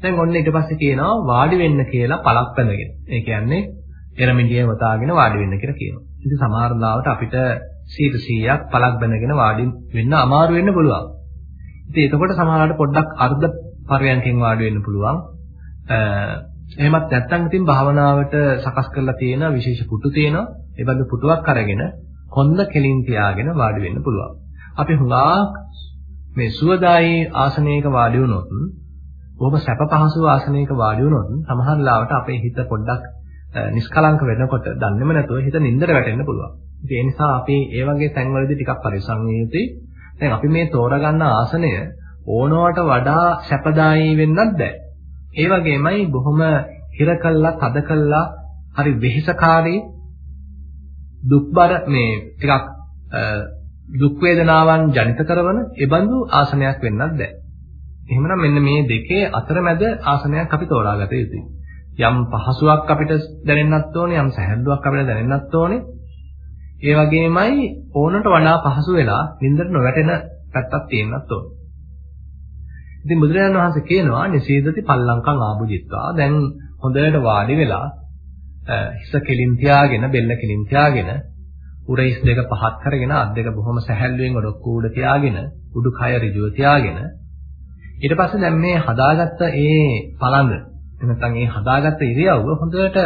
දැන් ඔන්න ඊට පස්සේ කියනවා වාඩි වෙන්න කියලා පළක් බඳගෙන. ඒ කියන්නේ එරමිඩිය වතාගෙන වාඩි වෙන්න කියලා කියනවා. ඉතින් සමහර ලාවට අපිට 100%ක් පළක් බඳගෙන වාඩි වෙන්න අමාරු වෙන්න පුළුවන්. ඉතින් එතකොට සමහරවිට පොඩ්ඩක් අර්ධ පරයන්කෙන් වාඩි වෙන්න පුළුවන්. එහෙමත් නැත්නම් ඉතින් භාවනාවට සකස් කරලා තියෙන විශේෂ පුටු තියෙනවා. ඒ බඳු පුටුවක් අරගෙන කොන්ද කෙලින් තියාගෙන වාඩි වෙන්න පුළුවන්. අපි හුඟා මේ සුවදායි ආසනයක වාඩි වුණොත් බොහොම සැප පහසු ආසනයක වාඩි වුණොත් සමහර ලාවට අපේ හිත පොඩ්ඩක් නිස්කලංක වෙනකොට දන්නේම නැතුව හිත නින්දට වැටෙන්න පුළුවන්. ඉතින් ඒ නිසා අපි ඒ වගේ තැන්වලදී ටිකක් පරිස්සම් වෙ යුතුයි. දැන් අපි මේ තෝරගන්න ආසනය ඕනවට වඩා සැපදායී වෙන්නත් බෑ. ඒ වගේමයි බොහොම හිර කළා, තද කළා, හරි වෙහෙසකාරී දුක්බර මේ ටිකක් දුක් වේදනාවන් ජනිත කරන ඒබඳු ආසනයක් වෙන්නත් බෑ. එහෙමනම් මෙන්න මේ දෙකේ අතරමැද ආසනයක් අපි තෝරාගත යුතුයි. යම් පහසුවක් අපිට දැනෙන්නත් ඕනේ, යම් සැහැල්ලුවක් අපිට දැනෙන්නත් ඕනේ. ඒ වගේමයි ඕනට වඩා පහසු වෙලා නින්දට නොවැටෙන පැත්තක් තියෙන්නත් ඕනේ. ඉතින් බුදුරජාණන් වහන්සේ කියනවා නිසීදති පල්ලංකම් ආභුජිත්වා. දැන් හොඳට වාඩි වෙලා හිස කෙලින් තියාගෙන, බෙල්ල කෙලින් තියාගෙන, උරහිස් දෙක පහත් කරගෙන, අත් දෙක බොහොම සැහැල්ලුවෙන් ඔඩොක්කු උඩ තියාගෙන, උඩුකය ඍජුව තියාගෙන ඊට පස්සේ දැන් මේ හදාගත්ත ඒ පළඟ නැත්නම් මේ හදාගත්ත ඉරියව්ව හොඳට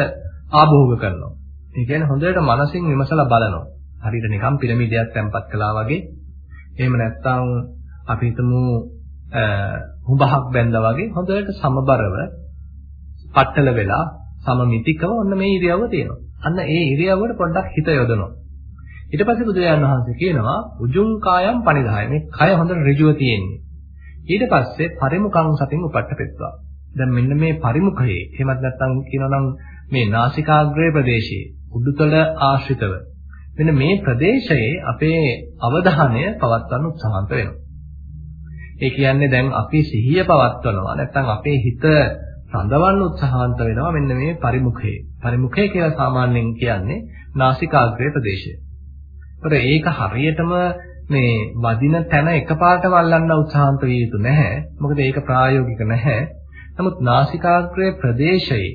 ආභෝග කරනවා. ඒ කියන්නේ හොඳට මනසින් විමසලා බලනවා. හරියට නිකම් පිරමීඩයක් තැම්පත් කළා වගේ. එහෙම නැත්නම් අපි හිතමු හුඹහක් බැඳා වගේ හොඳට සමබරව පట్టල වෙලා සමමිතිකව ඔන්න මේ ඉරියව්ව තියෙනවා. අන්න ඒ ඉරියව්වට පොඩ්ඩක් හිත යොදනවා. ඊට පස්සේ බුදුරජාණන් වහන්සේ කියනවා උජුං කායම් පනිදාය. මේ කය හොඳට ඍජුව තියෙන්නේ. ඊට පස්සේ පරිමුඛං සතින් උපට්ඨපෙත්වා. දැන් මෙන්න මේ පරිමුඛයේ එහෙමත් නැත්නම් කියනනම් මේ නාසිකාග්‍රේ ප්‍රදේශයේ උඩුතල ආශ්‍රිතව මෙන්න මේ ප්‍රදේශයේ අපේ අවධානය පවත්වන්න උත්සාහන්ත වෙනවා. ඒ කියන්නේ දැන් අපි සිහිය පවත්වනවා නැත්නම් අපේ හිත රඳවන්න උත්සාහන්ත වෙනවා මෙන්න මේ පරිමුඛයේ. පරිමුඛය කියලා සාමාන්‍යයෙන් කියන්නේ නාසිකාග්‍රේ ප්‍රදේශය. ඒතර ඒක හරියටම මේ වදින තැන එකපාරටම අල්ලන්න උත්සාහන්ත විය යුතු නැහැ. මොකද ඒක ප්‍රායෝගික නැහැ. නමුත් නාසිකාග්‍රේ ප්‍රදේශයේ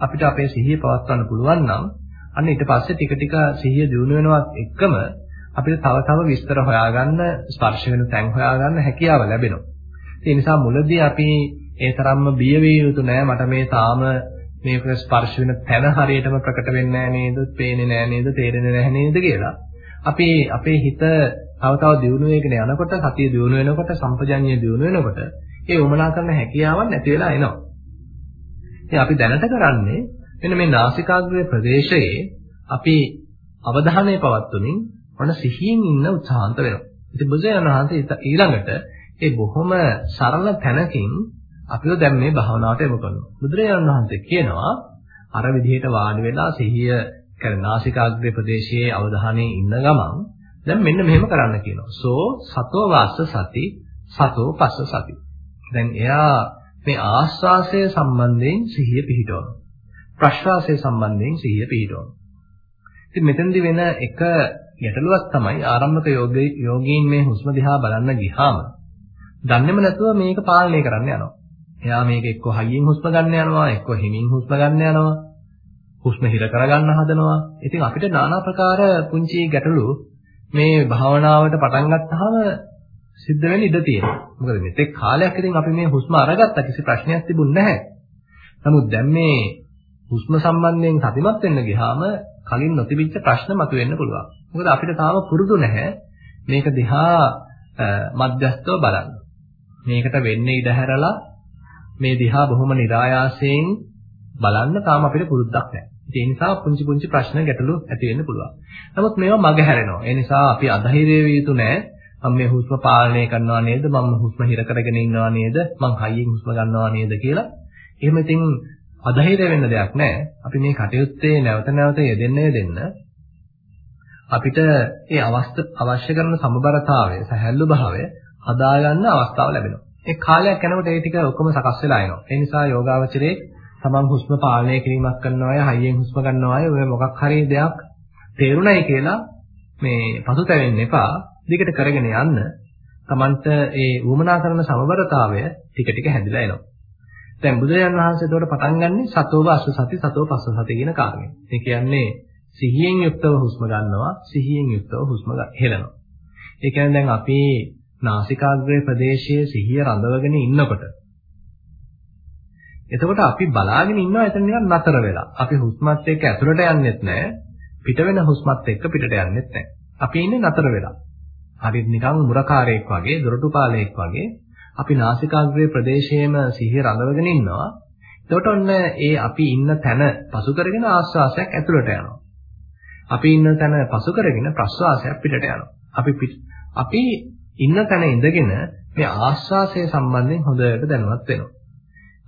අපිට අපේ සිහිය පවත්වන්න පුළුවන් නම් අන්න ඊට පස්සේ ටික ටික සිහිය දියුණු වෙනවත් එක්කම අපිට තව තව විස්තර හොයාගන්න ස්පර්ශ වෙන තැන් හොයාගන්න හැකියාව ලැබෙනවා. ඒ නිසා මුලදී අපි ඒ තරම්ම බිය විය යුතු නෑ මට මේ තාම මේක ස්පර්ශ වෙන තැන හරියටම ප්‍රකට වෙන්නේ නෑ නේද, පේන්නේ නෑ නේද, තේරෙන්නේ නැහැ නේද කියලා. අපි අපේ හිත තව තව දියුණු වෙගෙන යනකොට, සතිය දියුණු වෙනකොට, සම්පජඤ්ඤය දියුණු වෙනකොට ඒ උමනා කරන හැකියාවක් නැති වෙලා එනවා. ඉතින් අපි දැනට කරන්නේ මෙන්න මේ නාසිකාග්‍රේ ප්‍රදේශයේ අපි අවධානය පවත්වමින් ඔන්න සිහියෙන් ඉන්න උත්සාහන්ත වෙනවා. ඉතින් බුදුරජාණන් වහන්සේ ඊළඟට ඒ බොහොම සරල තැනකින් අපිව දැන් මේ භාවනාවට යොමු කරනවා. බුදුරජාණන් වහන්සේ කියනවා අර විදිහට වාඩි වෙලා සිහිය කර නාසිකාග්‍රේ ප්‍රදේශයේ අවධානයේ ඉන්න ගමන් දැන් මෙන්න මෙහෙම කරන්න කියනවා. සෝ සතෝ වාස්ස සති සතෝ පස්ස සති. දැන් එයා මේ ආස්වාසය සම්බන්ධයෙන් සිහිය පිහිටවනවා. ප්‍රශ්වාසය සම්බන්ධයෙන් සිහිය පිහිටවනවා. ඉතින් මෙතෙන්දි වෙන එක ගැටලුවක් තමයි ආරම්භක යෝගීන් මේ හුස්ම දිහා බලන්න ගියාම දන්නේම නැතුව මේක පාලනය කරන්න යනවා. එයා මේක එක්ක හයියෙන් හුස්ම ගන්න යනවා, එක්ක හිමින් හුස්ම ගන්න යනවා. හුස්ම හිර කරගන්න හදනවා. ඉතින් අපිට নানা ප්‍රකාර පුංචි ගැටලු මේ භාවනාවට පටන් ගත්තාම සිද්ධ වෙන්න ඉඩ තියෙනවා. මොකද මෙතෙක් කාලයක් ඉතින් අපි මේ හුස්ම අරගත්ත කිසි ප්‍රශ්නයක් තිබුණ නැහැ. නමුත් දැන් මේ හුස්ම සම්බන්ධයෙන් සතිමත් වෙන්න ගියාම කලින් නොතිබිච්ච ප්‍රශ්න මතුවෙන්න පුළුවන්. මොකද අපිට තාම පුරුදු නැහැ මේක දිහා මධ්‍යස්තව බලන්න. මේකට වෙන්නේ ඉඩ හැරලා මේ දිහා බොහොම નિરાයාසයෙන් බලන්න තාම අපිට පුරුද්දක් නැහැ. ඒ නිසා පුංචි පුංචි ප්‍රශ්න ගැටලු ඇති වෙන්න පුළුවන්. නමුත් මේවා මග හැරෙනවා. ඒ නිසා අපි අධෛර්ය විය යුතු නැහැ. මම මේ හුස්ම පාලනය කරනවා නේද? මම හුස්ම හිර කරගෙන ඉන්නවා නේද? මං හයියෙන් හුස්ම ගන්නවා නේද කියලා. එහෙම ඉතින් අධෛර්ය වෙන්න දෙයක් නැහැ. අපි මේ කටයුත්තේ නැවත නැවත යෙදෙන්න යෙදෙන්න අපිට ඒ අවශ්‍ය කරන සමබරතාවය, සැහැල්ලු භාවය හදාගන්න අවස්ථාව ලැබෙනවා. ඒ කාලයක් යනකොට ඒ ටික ඔක්කොම සකස් වෙලා එනවා. ඒ නිසා යෝගාවචරයේ තමන් හුස්ම පාලනය කිරීමක් කරනවා අය, හයියෙන් හුස්ම ගන්නවා අය, ඔය මොකක් හරි දෙයක් තේරුණයි කියලා මේ පසුතැවෙන්න එපා. දිගට කරගෙන යන්න. තමන්ට ඒ වුමනා කරන සමබරතාවය ටික ටික හැදිලා එනවා. දැන් බුදුරජාණන් වහන්සේ එතකොට පටන් ගන්නෙ සතෝව අස්ස සති සතෝ පස්ස සති කියන කාරණේ. ඒ කියන්නේ සිහියෙන් යුක්තව හුස්ම ගන්නවා, සිහියෙන් යුක්තව හුස්ම හෙලනවා. ඒ කියන්නේ දැන් අපි නාසිකාග්‍රේ ප්‍රදේශයේ සිහිය රඳවගෙන ඉන්නකොට එතකොට අපි බලාගෙන ඉන්නවා එතන නිකන් නතර වෙලා. අපි හුස්මත් එක්ක ඇතුළට යන්නෙත් නැහැ. පිට වෙන හුස්මත් එක්ක පිටට යන්නෙත් නැහැ. අපි ඉන්නේ නතර වෙලා. හරියට නිකන් මුරකාරයෙක් වගේ, දොරටුපාලයෙක් වගේ අපි නාසිකාග්‍රේ ප්‍රදේශයේම සිහිය රඳවගෙන ඉන්නවා. එතකොට ඔන්න ඒ අපි ඉන්න තැන පසු කරගෙන ආස්වාසයක් ඇතුළට යනවා. අපි ඉන්න තැන පසු කරගෙන ප්‍රස්වාසයක් පිටට යනවා. අපි අපි ඉන්න තැන ඉඳගෙන මේ ආස්වාසය සම්බන්ධයෙන් හොඳට දැනුවත් වෙනවා.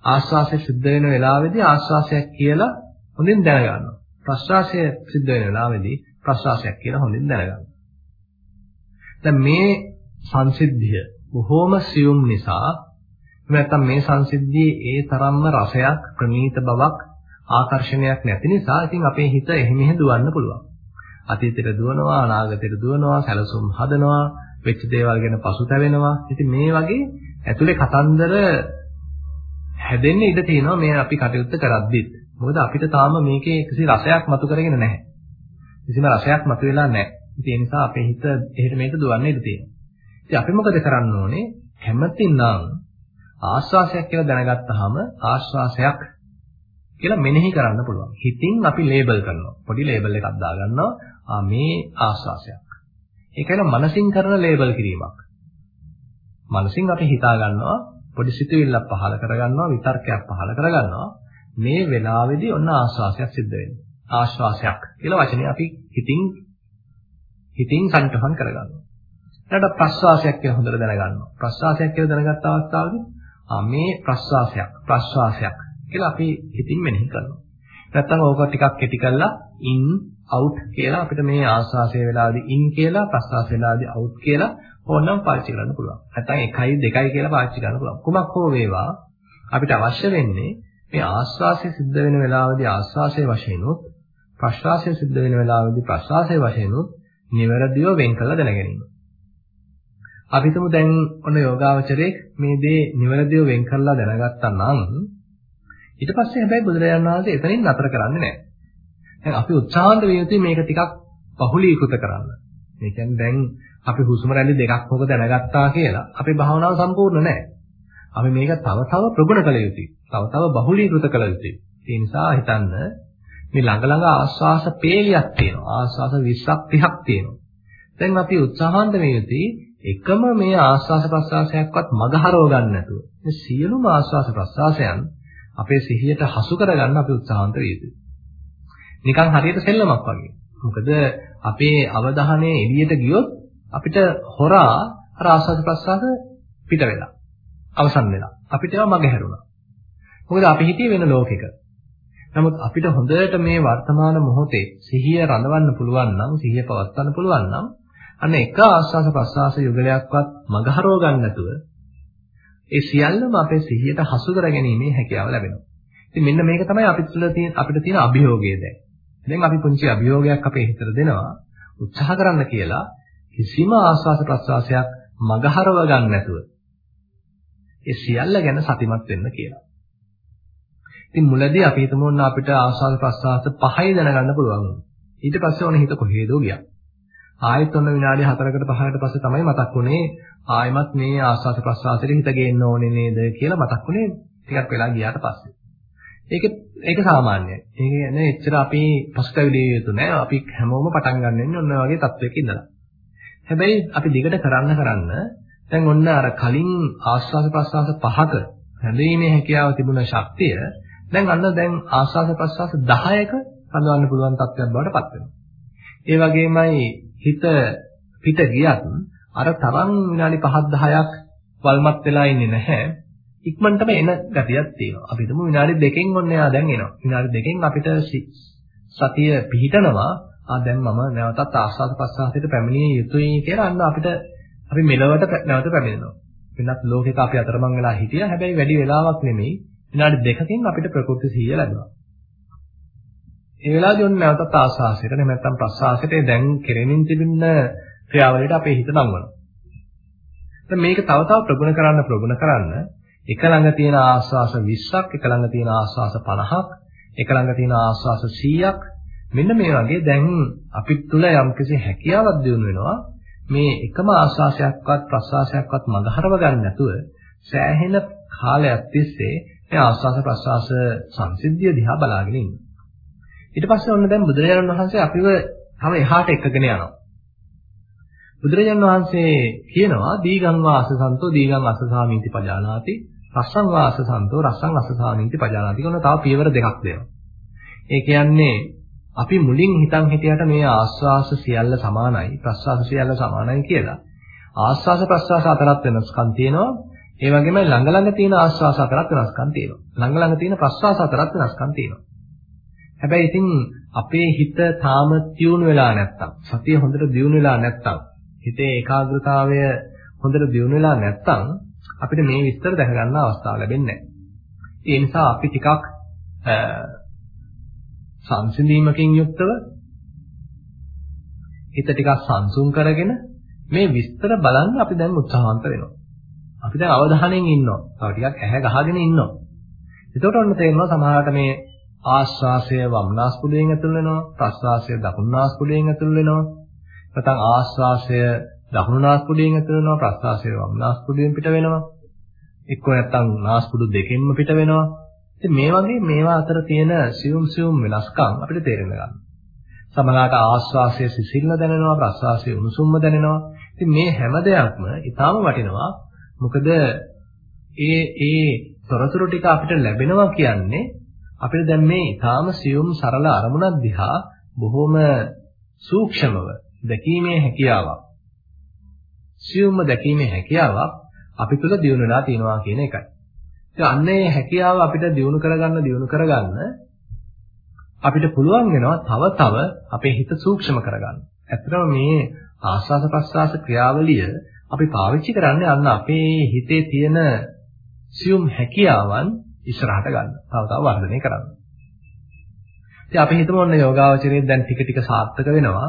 ආස්වාසය සිද්ධ වෙන වෙලාවේදී ආස්වාසයක් කියලා හොඳින් දැනගන්නවා. ප්‍රස්වාසය සිද්ධ වෙන වෙලාවේදී ප්‍රස්වාසයක් කියලා හොඳින් දැනගන්නවා. දැන් මේ සංසිද්ධිය බොහෝම සියුම් නිසා නැත්නම් මේ සංසිද්ධියේ ඒ තරම්ම රසයක් ප්‍රණීත බවක් ආකර්ෂණයක් නැති නිසා ඉතින් අපේ හිත එහෙ මෙහෙ දුවන්න පුළුවන්. අතීතයට දුවනවා අනාගතයට දුවනවා සැලසුම් හදනවා වෙච්ච දේවල් ගැන පසුතැවෙනවා. ඉතින් මේ වගේ ඇතුලේ කතන්දර හැදෙන්න ඉඩ තියෙනවා මේ අපි කටයුත්ත කරද්දිත්. මොකද අපිට තාම මේකේ කිසි රසයක් මතු කරගෙන නැහැ. කිසිම රසයක් මතු වෙලා නැහැ. ඒ නිසා අපේ හිත එහෙට මේක දුවන්න ඉඩ තියෙනවා. ඉතින් අපි මොකද කරන්න ඕනේ? හැමතින්නම් ආස්වාසයක් කියලා දැනගත්තාම ආස්වාසයක් කියලා මෙනෙහි කරන්න පුළුවන්. හිතින් අපි ලේබල් කරනවා. පොඩි ලේබල් එකක් දාගන්නවා. ආ මේ ආස්වාසයක්. ඒක වෙන මනසින් කරන ලේබල් කිරීමක්. මනසින් අපි හිතා ගන්නවා පොඩි සිතුවිල්ලක් පහල කරගන්නවා විතර්කයක් පහල කරගන්නවා මේ වෙලාවේදී ඔන්න ආශ්වාසයක් සිද්ධ වෙනවා. ආශ්වාසයක් කියලා වචනේ අපි හිතින් හිතින් සංකල්පන් කරගන්නවා. ඊට ප්‍රශ්වාසයක් කියලා හොඳට දැනගන්නවා. ප්‍රශ්වාසයක් කියලා දැනගත්ත අවස්ථාවේදී ආ මේ ප්‍රශ්වාසයක් ප්‍රශ්වාසයක් කියලා අපි හිතින් මෙනෙහි කරනවා. නැත්තම් ඕක ටිකක් කෙටි කරලා in out කියලා අපිට මේ ආස්වාසයේ වෙලාවේදී in කියලා ප්‍රස්වාසයේ වෙලාවේදී out කියලා ඕනනම් පාවිච්චි කරන්න පුළුවන්. නැත්නම් 1යි 2යි කියලා පාවිච්චි කරන්න පුළුවන්. කුමක් හෝ වේවා අපිට අවශ්‍ය වෙන්නේ මේ ආස්වාසය සිද්ධ වෙන වෙලාවේදී ආස්වාසයේ වශයෙන් උත් ප්‍රස්වාසය සිද්ධ වෙන වෙලාවේදී ප්‍රස්වාසයේ වශයෙන් උත් නිවැරදිව වෙන් කළ දැනගැනීම. අපි හිතමු දැන් ඔන්න යෝගාවචරයේ මේ දේ නිවැරදිව වෙන් කරලා දැනගත්තා නම් ඊට පස්සේ හැබැයි බුදුරජාණන් වහන්සේ එතනින් නතර කරන්නේ නැහැ. දැන් අපි උත්සාහන්ත විය යුතුයි මේක ටිකක් බහුලීකృత කරන්න. ඒ කියන්නේ දැන් අපි හුස්ම රැලි දෙකක් හොක දැනගත්තා කියලා අපේ භාවනාව සම්පූර්ණ නැහැ. අපි මේක තව තව ප්‍රගුණ කළ යුතුයි. තව තව බහුලීකృత කළ යුතුයි. ඒ නිසා හිතන්න මේ ළඟ ළඟ ආස්වාස පේලියක් තියෙනවා. ආස්වාස 20ක් 30ක් තියෙනවා. දැන් අපි උත්සාහන්ත විය යුතුයි එකම මේ ආස්වාස ප්‍රස්වාසයක්වත් මගහරව ගන්න නැතුව මේ සියලුම ආස්වාස ප්‍රස්වාසයන් අපේ සිහියට හසු කරගන්න අපි උත්සාහන්ත විය යුතුයි. නිකන් හරියට සෙල්ලමක් වගේ. මොකද අපේ අවධානය එළියට ගියොත් අපිට හොරා අර ආස්වාද ප්‍රසආස පිට වෙලා අවසන් වෙලා අපිට ඒවා මග හැරුණා. මොකද අපි හිතියේ වෙන ලෝකෙක. නමුත් අපිට හොඳට මේ වර්තමාන මොහොතේ සිහිය රඳවන්න පුළුවන් නම් සිහිය පවත්වන්න පුළුවන් නම් අන්න එක ආස්වාද ප්‍රසආස යුගලයක්වත් මග හරව ගන්න නැතුව ඒ සියල්ලම අපේ සිහියට හසු කරගැනීමේ හැකියාව ලැබෙනවා. ඉතින් මෙන්න මේක තමයි අපිට තුළ තියෙන අපිට තියෙන අභියෝගය දැන්. දැන් අපි පුංචි අභියෝගයක් අපේ හිතට දෙනවා උත්සාහ කරන්න කියලා කිසිම ආස්වාස ප්‍රස්වාසයක් මගහරව ගන්න නැතුව ඒ සියල්ල ගැන සතිමත් වෙන්න කියලා. ඉතින් මුලදී අපි හිතමු ඔන්න අපිට ආස්වාද ප්‍රස්වාස පහයි දැනගන්න පුළුවන්. ඊට පස්සේ ඔන්න හිත කොහෙදෝ ගියා. ආයෙත් ඔන්න විනාඩි 4කට 5කට පස්සේ තමයි මතක් වුනේ ආයෙමත් මේ ආස්වාද ප්‍රස්වාසෙට හිත ගේන්න ඕනේ නේද කියලා මතක් වුනේ ටිකක් වෙලා ගියාට පස්සේ. ඒක ඒක සාමාන්‍යයි. ඒ කියන්නේ එච්චර අපි පසුතැවිලිය යුතු නෑ. අපි හැමෝම පටන් ගන්න ඉන්නේ ඔන්න වගේ තත්වයක ඉඳලා. හැබැයි අපි දිගට කරන්න කරන්න දැන් ඔන්න අර කලින් ආස්වාද ප්‍රසආස පහක හැඳීමේ හැකියාව තිබුණ ශක්තිය දැන් අන්න දැන් ආස්වාද ප්‍රසආස 10ක හඳවන්න පුළුවන් තත්ත්වයක් බවට පත් වෙනවා. ඒ වගේමයි හිත පිට ගියත් අර තරම් විනාඩි 5ක් 10ක් වල්මත් වෙලා ඉන්නේ නැහැ. ඉක්මනටම එන ගතියක් තියෙනවා. අපි හිතමු විනාඩි දෙකෙන් ඔන්න එයා දැන් එනවා. විනාඩි දෙකෙන් අපිට සතිය පිහිටනවා. ආ දැන් මම නැවතත් ආස්වාද ප්‍රසආසයට පැමිණිය යුතුයි කියලා අන්න අපිට අපි මෙලවට නැවත පැමිණෙනවා. වෙනත් ලෝකයක අපි අතරමං වෙලා හිටියා. හැබැයි වැඩි වෙලාවක් නෙමෙයි. විනාඩි දෙකකින් අපිට ප්‍රකෘති සිහිය ලැබෙනවා. ඒ වෙලාවදී ඔන්න නැවතත් ආස්වාසයට නෙමෙයි නැත්නම් ප්‍රසආසයට දැන් කෙරෙමින් තිබෙන ක්‍රියාවලියට අපේ හිත නංවනවා. දැන් මේක තව තව ප්‍රගුණ කරන්න ප්‍රගුණ කරන්න එක ළඟ තියෙන ආස්වාස 20ක් එක ළඟ තියෙන ආස්වාස 50ක් එක ළඟ තියෙන ආස්වාස 100ක් මෙන්න මේ වගේ දැන් අපි තුල යම්කිසි හැකියාවක් දිනු වෙනවා මේ එකම ආස්වාසයක්වත් ප්‍රසආසයක්වත් මඟහරව ගන්න නැතුව සෑහෙන කාලයක් තිස්සේ මේ ආස්වාස ප්‍රසආස සංසිද්ධිය දිහා බලාගෙන ඉන්න. ඊට පස්සේ ඔන්න දැන් බුදුරජාණන් වහන්සේ අපිව තව එහාට එකගෙන යනවා. බුදුරජාණන් වහන්සේ කියනවා දීගං වාසසන්තෝ දීගං අසසාමීති පජානාති රස්සං වාසසන්තෝ රස්සං අසසාමීති පජානාති කියන තව පියවර දෙකක් දෙනවා. ඒ කියන්නේ අපි මුලින් හිතන් හිටියට මේ ආස්වාස සියල්ල සමානයි ප්‍රස්වාස සියල්ල සමානයි කියලා. ආස්වාස ප්‍රස්වාස අතරත් වෙනස්කම් තියෙනවා. ඒ වගේම ළඟ ළඟ තියෙන ආස්වාස අතරත් වෙනස්කම් තියෙනවා. ළඟ ළඟ තියෙන ප්‍රස්වාස අතරත් වෙනස්කම් තියෙනවා. හැබැයි ඉතින් අපේ හිත තාම තියුණු වෙලා නැත්තම් සතිය හොඳට දියුණු වෙලා නැත්තම් හිතේ ඒකාග්‍රතාවය හොඳට දියුණු වෙලා නැත්තම් අපිට මේ විස්තර දැක ගන්න අවස්ථාව ලැබෙන්නේ නැහැ. ඒ නිසා අපි ටිකක් සංසිඳීමකින් යුක්තව හිත ටිකක් සංසුන් කරගෙන මේ විස්තර බලන්න අපි දැන් උත්සාහවන්ත වෙනවා. අපි දැන් අවධානයෙන් ඉන්නවා. තව ටිකක් ඇහැ ගහගෙන ඉන්නවා. එතකොට ඔන්න තේරෙනවා සමහරවිට මේ ආශ්වාසය වම්නාස්පුඩයෙන් ඇතුල් වෙනවා, ප්‍රශ්වාසය දකුණුනාස්පුඩයෙන් ඇතුල් වෙනවා. නැත්නම් ආශ්වාසය දකුණුනාස්පුඩයෙන් ඇතුල් වෙනවා, ප්‍රශ්වාසය වම්නාස්පුඩයෙන් පිට වෙනවා. එක්ක නැත්නම් නාස්පුඩු දෙකෙන්ම පිට වෙනවා. ඉතින් මේ වගේ මේවා අතර තියෙන සියුම් සියුම් වෙනස්කම් අපිට තේරෙන්න ගන්නවා. සමහරවිට ආශ්වාසය සිසිල්ම දැනෙනවා, ප්‍රශ්වාසය උණුසුම්ම දැනෙනවා. ඉතින් මේ හැම දෙයක්ම ඊටාම වටිනවා. මොකද ඒ ඒ තොරතුරු ටික අපිට ලැබෙනවා කියන්නේ අපිට දැන් මේ ඊටාම සියුම් සරල අරමුණක් දිහා බොහොම සූක්ෂමව දැකීමේ හැකියාවක් සියුම්ම දැකීමේ හැකියාවක් අපි තුල දියුණු වෙලා තියෙනවා කියන එකයි. ඉතින් අන්න ඒ හැකියාව අපිට දියුණු කරගන්න දියුණු කරගන්න අපිට පුළුවන් වෙනවා තව තව අපේ හිත සූක්ෂම කරගන්න. ඇත්තටම මේ ආස්වාද ප්‍රස්වාස ක්‍රියාවලිය අපි පාවිච්චි කරන්නේ අන්න අපේ හිතේ තියෙන සියුම් හැකියාවන් ඉස්සරහට ගන්න. තව තව වර්ධනය කරන්න. ඉතින් අපි හිතමු ඔන්න යෝගාවචරයේ දැන් ටික ටික සාර්ථක වෙනවා.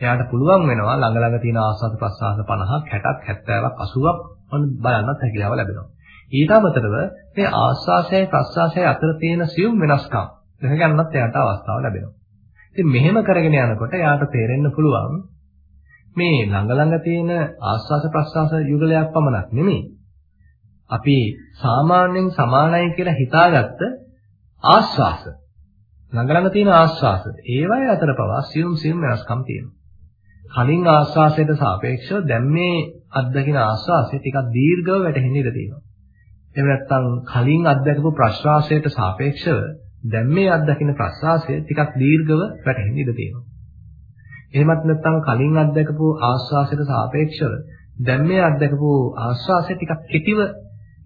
එයාට පුළුවන් වෙනවා ළඟ ළඟ තියෙන ආස්වාද ප්‍රස්වාස 50ක් 60ක් 70ක් 80ක් ඔන්න බලන්නත් හැකියාව ලැබෙනවා. ඊට අමතරව මේ ආස්වාසයයි ප්‍රස්වාසයයි අතර තියෙන සියුම් වෙනස්කම් දැක ගන්නත් එයාට අවස්ථාව ලැබෙනවා. ඉතින් මෙහෙම කරගෙන යනකොට එයාට තේරෙන්න පුළුවන් මේ ළඟ ළඟ තියෙන ආස්වාස ප්‍රස්වාස යුගලයක් පමණක් නෙමෙයි. අපි සාමාන්‍යයෙන් සමානයි කියලා හිතාගත්ත ආස්වාස ළඟ ළඟ තියෙන ආස්වාස ඒවයි අතර පවා සියුම් සියුම් වෙනස්කම් තියෙනවා. කලින් ආස්වාසයට සාපේක්ෂව දැන් මේ අත්දකින ආස්වාසය ටිකක් දීර්ඝව වැටහෙන්න ඉඩ තියෙනවා. එහෙම නැත්නම් කලින් අත්දැකපු ප්‍රශ්වාසයට සාපේක්ෂව දැන් මේ අත්දකින ප්‍රශ්වාසය ටිකක් දීර්ඝව වැටහෙන්න ඉඩ තියෙනවා. එහෙමත් නැත්නම් කලින් අත්දැකපු ආස්වාසයට සාපේක්ෂව දැන් මේ අත්දැකපු ආස්වාසය ටිකක් කෙටිව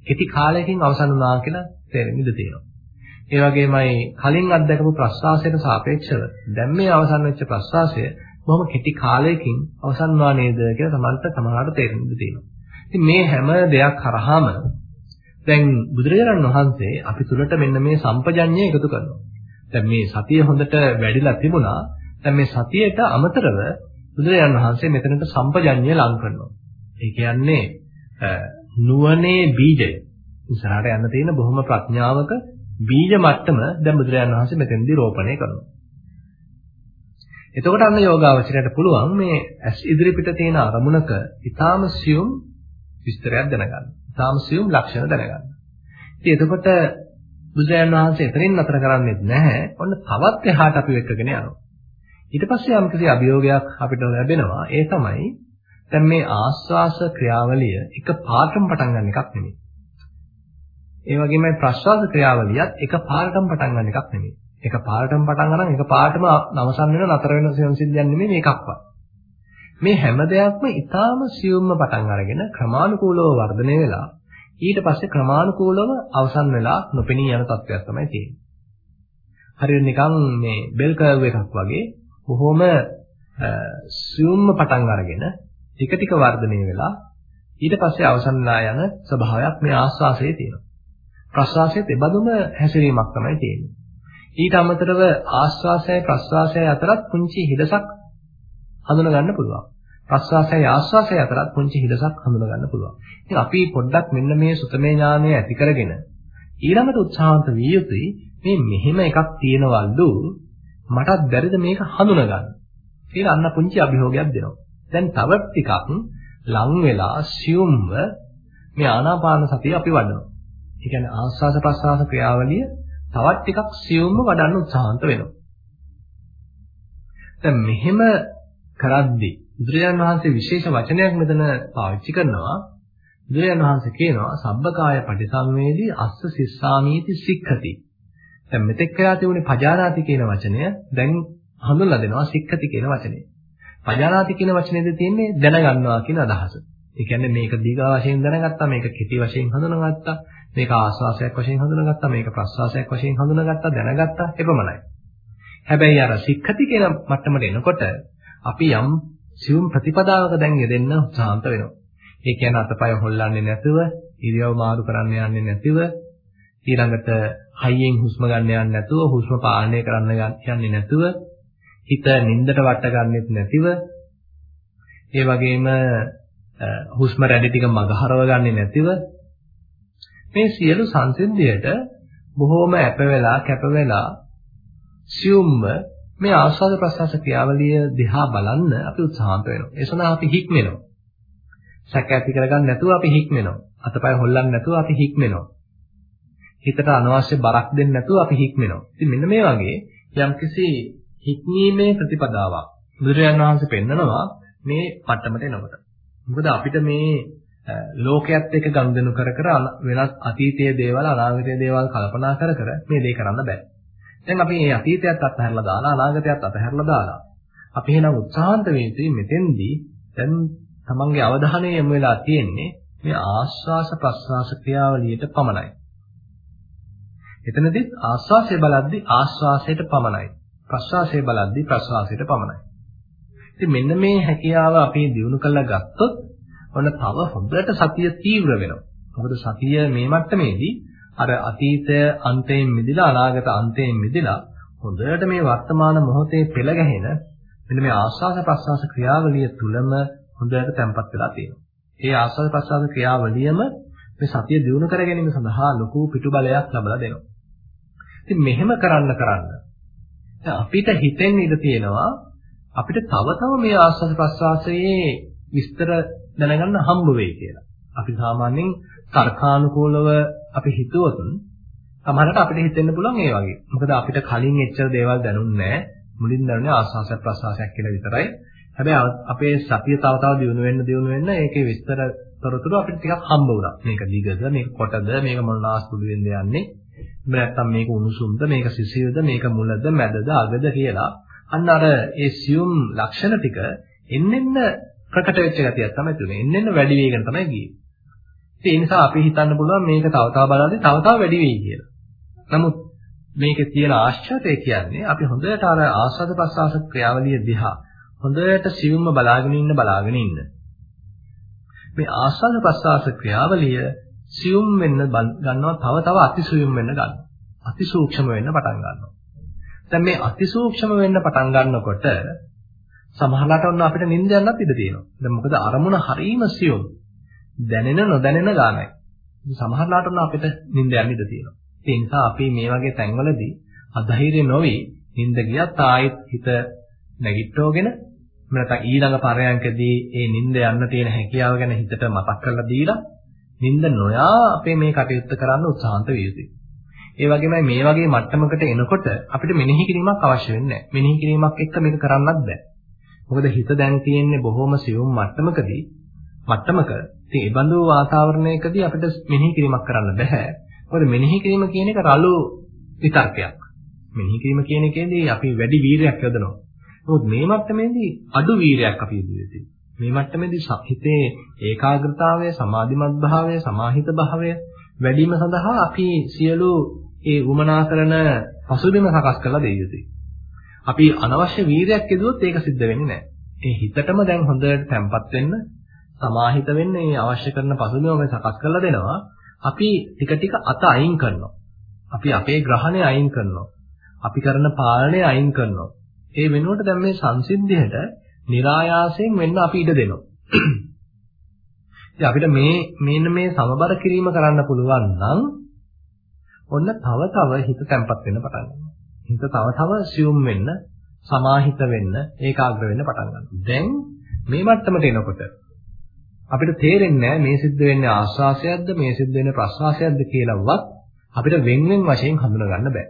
කෙටි කාලයකින් අවසන් වුණා කියලා තේරෙන්න ඉඩ තියෙනවා. ඒ වගේමයි කලින් අත්දැකපු ප්‍රශ්වාසයට සාපේක්ෂව දැන් මේ අවසන් වෙච්ච ප්‍රශ්වාසය බොහොම කෙටි කාලයකින් අවසන් වුණා නේද කියලා තමන්ට සමහරට තේරෙන්න ඉඩ තියෙනවා. ඉතින් මේ හැම දෙයක් කරාම දැන් බුදුරජාණන් වහන්සේ අපි තුලට මෙන්න මේ සම්පජඤ්ඤය එකතු කරනවා. දැන් මේ සතිය හොඳට වැඩිලා තිබුණා. දැන් මේ සතියට අමතරව බුදුරජාණන් වහන්සේ මෙතනට සම්පජඤ්ඤය ලං කරනවා. ඒ කියන්නේ නුවණේ බීජය. ඉස්සරහට යන්න තියෙන බොහොම ප්‍රඥාවක බීජ මට්ටම දැන් බුදුරජාණන් වහන්සේ මෙතෙන්දී රෝපණය කරනවා. එතකොට අන්න යෝගාවචරයට පුළුවන් මේ ඇස් ඉදිරිපිට තියෙන අරමුණක ඊටාම සියුම් විස්තරයක් දැනගන්න. ඊටාම සියුම් ලක්ෂණ දැනගන්න. ඉතින් එතකොට බුදුරජාණන් වහන්සේ එතනින් නතර කරන්නේත් නැහැ. ඔන්න තවත් එහාට අපි වෙකගෙන යනවා. ඊට පස්සේ යම් කිසි අභියෝගයක් අපිට ලැබෙනවා. ඒ තමයි දැන් මේ ආස්වාස ක්‍රියාවලිය එක පාටම පටන් ගන්න එකක් නෙමෙයි. ඒ වගේම ප්‍රස්වාස ක්‍රියාවලියත් එක පාටම පටන් ගන්න එකක් නෙමෙයි. එක පාටම පටන් ගන්න එක පාටම නවසන් වෙන නතර වෙන සිද්ධියක් නෙමෙයි මේකක්වත්. මේ හැම දෙයක්ම ඊටාම සියුම්ම පටන් අරගෙන ක්‍රමානුකූලව වර්ධනය වෙලා ඊට පස්සේ ක්‍රමානුකූලව අවසන් වෙලා නොපෙනී යන තත්ත්වයක් තමයි තියෙන්නේ. හරියට නිකන් මේ බෙල් කර්ව් එකක් වගේ බොහොම සියුම්ම පටන් අරගෙන ටික ටික වර්ධනය වෙලා ඊට පස්සේ අවසන්ලා යන ස්වභාවයක් මේ ආස්වාසයේ තියෙනවා. ප්‍රස්වාසයේ තිබදුම හැසිරීමක් තමයි තියෙන්නේ. ඊට අමතරව ආස්වාසයයි ප්‍රස්වාසයයි අතරත් පුංචි හිඩසක් හඳුනා ගන්න පුළුවන්. ප්‍රස්වාසයයි ආස්වාසයයි අතරත් පුංචි හිඩසක් හඳුනා ගන්න පුළුවන්. ඉතින් අපි පොඩ්ඩක් මෙන්න මේ සුතමේ ඥානය ඇති කරගෙන ඊළඟට උත්සාහන්ත විය යුතුයි මේ මෙහෙම එකක් තියෙනවලු මටත් බැරිද මේක හඳුනා ගන්න. කියලා අන්න පුංචි අභියෝගයක් දෙනවා. දැන් තව ටිකක් ලං වෙලා සියුම්ව මේ ආනාපාන සතිය අපි වඩනවා. ඒ කියන්නේ ආස්වාස ප්‍රස්වාස ක්‍රියාවලිය තවත් ටිකක් සියුම්ව වඩන්න උත්සාහන්ත වෙනවා. දැන් මෙහෙම කරද්දී බුදුරජාණන් වහන්සේ විශේෂ වචනයක් මෙතන පාවිච්චි කරනවා. බුදුරජාණන් වහන්සේ කියනවා සබ්බකාය පටිසංවේදී අස්ස සිස්සාමීති සික්ඛති. දැන් මෙතෙක් කරලා තිබුණේ පජානාති කියන වචනය දැන් හඳුන්ලා දෙනවා සික්ඛති කියන වචනේ. පජානාති කියන වචනේද තියෙන්නේ දැනගන්නවා කියන අදහස. ඒ කියන්නේ මේක දීඝා වශයෙන් දැනගත්තා මේක කෙටි වශයෙන් හඳුනාගත්තා මේක ආස්වාසයක් වශයෙන් හඳුනාගත්තා මේක ප්‍රස්වාසයක් වශයෙන් හඳුනාගත්තා දැනගත්තා එපමණයි. හැබැයි අර සික්ඛති කියන මට්ටමට එනකොට අපි යම් සියුම් ප්‍රතිපදාවක දැන් යෙදෙන්න උත්සාහන්ත වෙනවා. ඒ කියන්නේ අතපය හොල්ලන්නේ නැතුව, ඉරියව් මාරු කරන්න යන්නේ නැතිව, ඊළඟට හයියෙන් හුස්ම ගන්න යන්නේ නැතුව, හුස්ම පාලනය කරන්න යන්නේ නැතුව, හිත නින්දට වට ගන්නෙත් නැතිව, ඒ වගේම හුස්ම රැලි ටික මගහරව ගන්නේ නැතිව මේ සියලු සංසිද්ධියට බොහෝම ඇප වෙලා කැප වෙලා සියුම්ව මේ ආස්වාද ප්‍රසවාස ක්‍රියාවලිය දිහා බලන්න අපි උත්සාහන්ත වෙනවා. ඒ සඳහා අපි හික්මෙනවා. සැක ඇති කරගන්න නැතුව අපි හික්මෙනවා. අතපය හොල්ලන්නේ නැතුව අපි හික්මෙනවා. හිතට අනවශ්‍ය බරක් දෙන්නේ නැතුව අපි හික්මෙනවා. ඉතින් මෙන්න මේ වගේ යම්කිසි හික්මීමේ ප්‍රතිපදාවක් බුදුරජාණන් වහන්සේ පෙන්නනවා මේ පට්ටමට එනකොට. මොකද අපිට මේ ලෝකයේත් එක්ක ගනුදෙනු කර කර වෙනස් අතීතයේ දේවල් අනාගතයේ දේවල් කල්පනා කර කර මේ දේ කරන්න බෑ. දැන් අපි මේ අතීතයත් අත්හැරලා දාලා අනාගතයත් අත්හැරලා දාලා අපි එහෙනම් උත්සාහන්ත වෙන්නේ මෙතෙන්දී දැන් තමන්ගේ අවධානය යොමු වෙලා තියෙන්නේ මේ ආස්වාස ප්‍රස්වාස ක්‍රියාවලියට පමණයි. එතනදිත් ආස්වාසය බලද්දී ආස්වාසයට පමණයි. ප්‍රස්වාසය බලද්දී ප්‍රස්වාසයට පමණයි. ඉතින් මෙන්න මේ හැකියාව අපි දිනු කරලා ගත්තොත් ඔන්න තව හොඳට සතිය තීව්‍ර වෙනවා. මොකද සතිය මේ මට්ටමේදී අර අතීතය අන්තයෙන් මිදිලා අනාගත අන්තයෙන් මිදිලා හොඳට මේ වර්තමාන මොහොතේ පෙළ ගැහෙන මෙන්න මේ ආස්වාද ප්‍රසවාස ක්‍රියාවලිය තුලම හොඳට තැම්පත් වෙලා තියෙනවා. ඒ ආස්වාද ප්‍රසවාස ක්‍රියාවලියම මේ සතිය දියුණු කර ගැනීම සඳහා ලොකු පිටුබලයක් ලබා දෙනවා. ඉතින් මෙහෙම කරන්න කරන්න අපිට හිතෙන්න ඉඩ තියෙනවා අපිට තව තව මේ ආස්වාද ප්‍රසවාසයේ විස්තර දැනගන්න හම්බ වෙයි කියලා. අපි සාමාන්‍යයෙන් තර්කානුකූලව අපි හිතුවොත් සමහරකට අපිට හිතෙන්න පුළුවන් ඒ වගේ. මොකද අපිට කලින් එච්චර දේවල් දැනුන්නේ නැහැ. මුලින් දැනුනේ ආස්වාසයක් ප්‍රසවාසයක් කියලා විතරයි. හැබැයි අපේ සතිය තව තව දියුණු වෙන්න දියුණු වෙන්න ඒකේ විස්තර තොරතුරු අපිට ටිකක් හම්බ වුණා. මේක දිගද, මේක කොටද, මේක මොන නාස්පුඩුවෙන්ද යන්නේ. එහෙම නැත්නම් මේක උණුසුම්ද, මේක සිසිල්ද, මේක මුලද, මැදද, අගද කියලා. අන්න අර ඒ සියුම් ලක්ෂණ ටික එන්නෙන්න ප්‍රකට වෙච්ච ගතියක් තමයි තුනේ. එන්නෙන්න වැඩි වේගන තමයි ගියේ. ඒ නිසා අපි හිතන්න පුළුවන් මේක තව තව බලද්දී තව තව වැඩි වෙයි කියලා. නමුත් මේකේ තියෙන ආශ්චර්යය කියන්නේ අපි හොඳට අර ආස්වාද ප්‍රසආස ක්‍රියාවලිය දිහා හොඳට සිවුම්ම බලාගෙන ඉන්න බලාගෙන ඉන්න. මේ ආස්වාද ප්‍රසආස ක්‍රියාවලිය සියුම් වෙන්න ගන්නවා තව තව අතිසියුම් වෙන්න ගන්නවා. අතිසූක්ෂම වෙන්න පටන් ගන්නවා. දැන් මේ අතිසූක්ෂම වෙන්න පටන් ගන්නකොට සමහරවිට ඔන්න අපිට නිින්ද යන්නත් ඉඩ තියෙනවා. දැන් මොකද අරමුණ හරීම සියුම්. දැනෙන නොදැනෙන ගානයි. සමහරලාට නම් අපිට නිින්ද යන්න ඉඩ තියෙනවා. ඒ නිසා අපි මේ වගේ තැන්වලදී අධෛර්ය නොවි නිින්ද ගියත් ආයෙත් හිත නැගිට්ටෝගෙන නැත්නම් ඊළඟ පරයන්කදී ඒ නිින්ද යන්න තියෙන හැකියාව ගැන හිතට මතක් කරලා දීලා නිින්ද නොයා අපේ මේ කටයුත්ත කරන්න උත්සාහන්ත විය යුතුයි. ඒ වගේමයි මේ වගේ මට්ටමකට එනකොට අපිට මෙනෙහි කිරීමක් අවශ්‍ය වෙන්නේ නැහැ. මෙනෙහි කිරීමක් එක්ක මේක කරන්නත් බෑ. මොකද හිත දැන් තියෙන්නේ බොහොම සියුම් මට්ටමකදී මට්ටමක. ඉතින් ඒ බඳු වාතාවරණයකදී අපිට මෙනෙහි කිරීමක් කරන්න බෑ. මොකද මෙනෙහි කිරීම කියන එක රළු විතර්කයක්. මෙනෙහි කිරීම කියන එකේදී අපි වැඩි වීරයක් යොදනවා. නමුත් මේ මට්ටමේදී අඩු වීරයක් අපි යොදන්නේ. මේ මට්ටමේදී හිතේ ඒකාග්‍රතාවය, සමාධිමත් භාවය, සමාහිත භාවය වැඩිම සඳහා අපි සියලු ඒ වමනා කරන පසුබිම සකස් කරලා දෙය යුතුයි. අපි අනවශ්‍ය වීරයක් යදුවොත් ඒක සිද්ධ වෙන්නේ නැහැ. ඒ හිතටම දැන් හොඳට තැම්පත් වෙන්න, සමාහිත වෙන්න මේ අවශ්‍ය කරන පසුබිම මේ සකස් කරලා දෙනවා. අපි ටික ටික අත අයින් කරනවා. අපි අපේ ග්‍රහණය අයින් කරනවා. අපි කරන පාලනය අයින් කරනවා. ඒ වෙනුවට දැන් මේ සංසිද්ධියට નિરાයාසයෙන් වෙන්න අපි ඉඩ දෙනවා. ඉතින් අපිට මේ මෙන්න මේ සමබර කිරීම කරන්න පුළුවන් නම් ඔන්න තව තව හිත තැම්පත් වෙන්න පටන් ගන්නවා. හිත තව තව සියුම් වෙන්න, සමාහිත වෙන්න, ඒකාග්‍ර වෙන්න පටන් ගන්නවා. දැන් මේ මට්ටමට එනකොට අපිට තේරෙන්නේ මේ සිද්ධ වෙන්නේ ආස්වාසයක්ද මේ සිද්ධ වෙන්නේ ප්‍රස්වාසයක්ද කියලාවත් අපිට වෙන් වෙන් වශයෙන් හඳුනා ගන්න බෑ.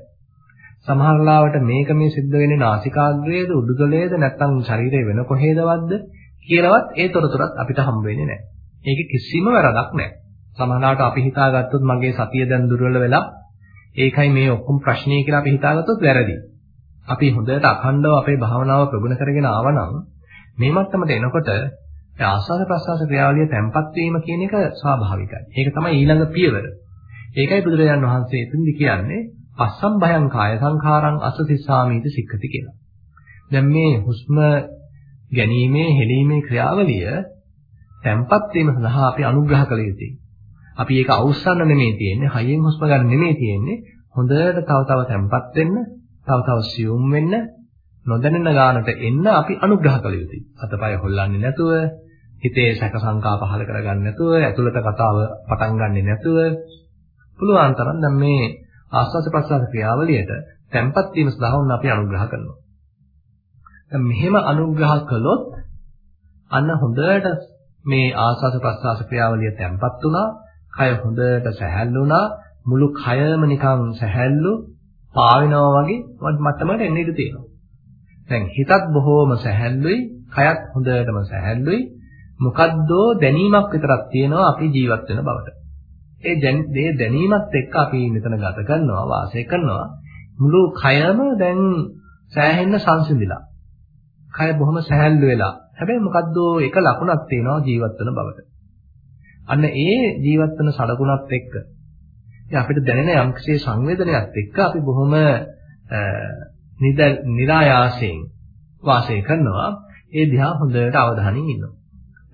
සමහර ලාවට මේක මේ සිද්ධ වෙන්නේ නාසිකාග්‍රයේද උඩුතලයේද නැත්නම් ශරීරයේ වෙන කොහේදවත්ද කියලාවත් ඒ තොරතුරත් අපිට හම්බ වෙන්නේ නැහැ. ඒකේ කිසිම වැරදක් නැහැ. සමහර ලාවට අපි හිතාගත්තොත් මගේ සතිය දැන් දුර්වල වෙලා ඒකයි මේ ඔක්කොම ප්‍රශ්නේ කියලා අපි හිතාගත්තොත් වැරදි. අපි හොඳට අඛණ්ඩව අපේ භාවනාව ප්‍රගුණ කරගෙන ආවනම් මේ මට්ටමට එනකොට ආස්වාද ප්‍රසආස ක්‍රියාවලිය තැම්පත් වීම කියන එක ස්වාභාවිකයි. ඒක තමයි ඊළඟ පියවර. ඒකයි බුදුරජාණන් වහන්සේ එතනදි කියන්නේ පස්සම් භයං කාය සංඛාරං අසතිස්සාමීති සික්ඛති කියලා. දැන් මේ හුස්ම ගැනීමේ හෙලීමේ ක්‍රියාවලිය තැම්පත් වීම සඳහා අපි අනුග්‍රහ කළ යුතුයි. අපි ඒක අවුස්සන්න නෙමෙයි තියෙන්නේ, හයියෙන් හුස්ම ගන්න නෙමෙයි තියෙන්නේ. හොඳට තව තව තැම්පත් වෙන්න, තව තව සියුම් වෙන්න, නොදැනෙන ගානට එන්න අපි අනුග්‍රහ කළ යුතුයි. අතපය හොල්ලන්නේ නැතුව, හිතේ සැක සංකා පහල කරගන්න නැතුව, ඇතුළත කතාව පටන් ගන්නෙ නැතුව පුළුවන් තරම් දැන් මේ ආස්වාද ප්‍රසආද ක්‍රියාවලියට තැම්පත් වීම සඳහා උන් අපි අනුග්‍රහ කරනවා. දැන් මෙහෙම අනුග්‍රහ කළොත් අන්න හොඳට මේ ආස්වාද ප්‍රසආස ක්‍රියාවලිය තැම්පත් වුණා, කය හොඳට සැහැල්ලු වුණා, මුළු කයම නිකන් සැහැල්ලු පාවෙනවා වගේ මට්ටමකට එන්න ඉඩ තියෙනවා. දැන් හිතත් බොහෝම සැහැල්ලුයි, කයත් හොඳටම සැහැල්ලුයි. මොකද්දෝ දැනීමක් විතරක් තියෙනවා අපි ජීවත් වෙන බවට. ඒ දේ දැනීමත් එක්ක අපි මෙතන ගත කරනවා වාසය කරනවා මුළු කයම දැන් සෑහෙන්න සංසිඳිලා. කය බොහොම සැහැල්ලු වෙලා. හැබැයි මොකද්ද එක ලකුණක් තියෙනවා ජීවත් වෙන බවට. අන්න ඒ ජීවත් වෙන සලකුණත් එක්ක අපිට දැනෙන යම්කිසි සංවේදනයක් එක්ක අපි බොහොම නිරායාසයෙන් වාසය කරනවා. ඒ දිහා හොඳට අවධානයෙන් ඉන්නවා.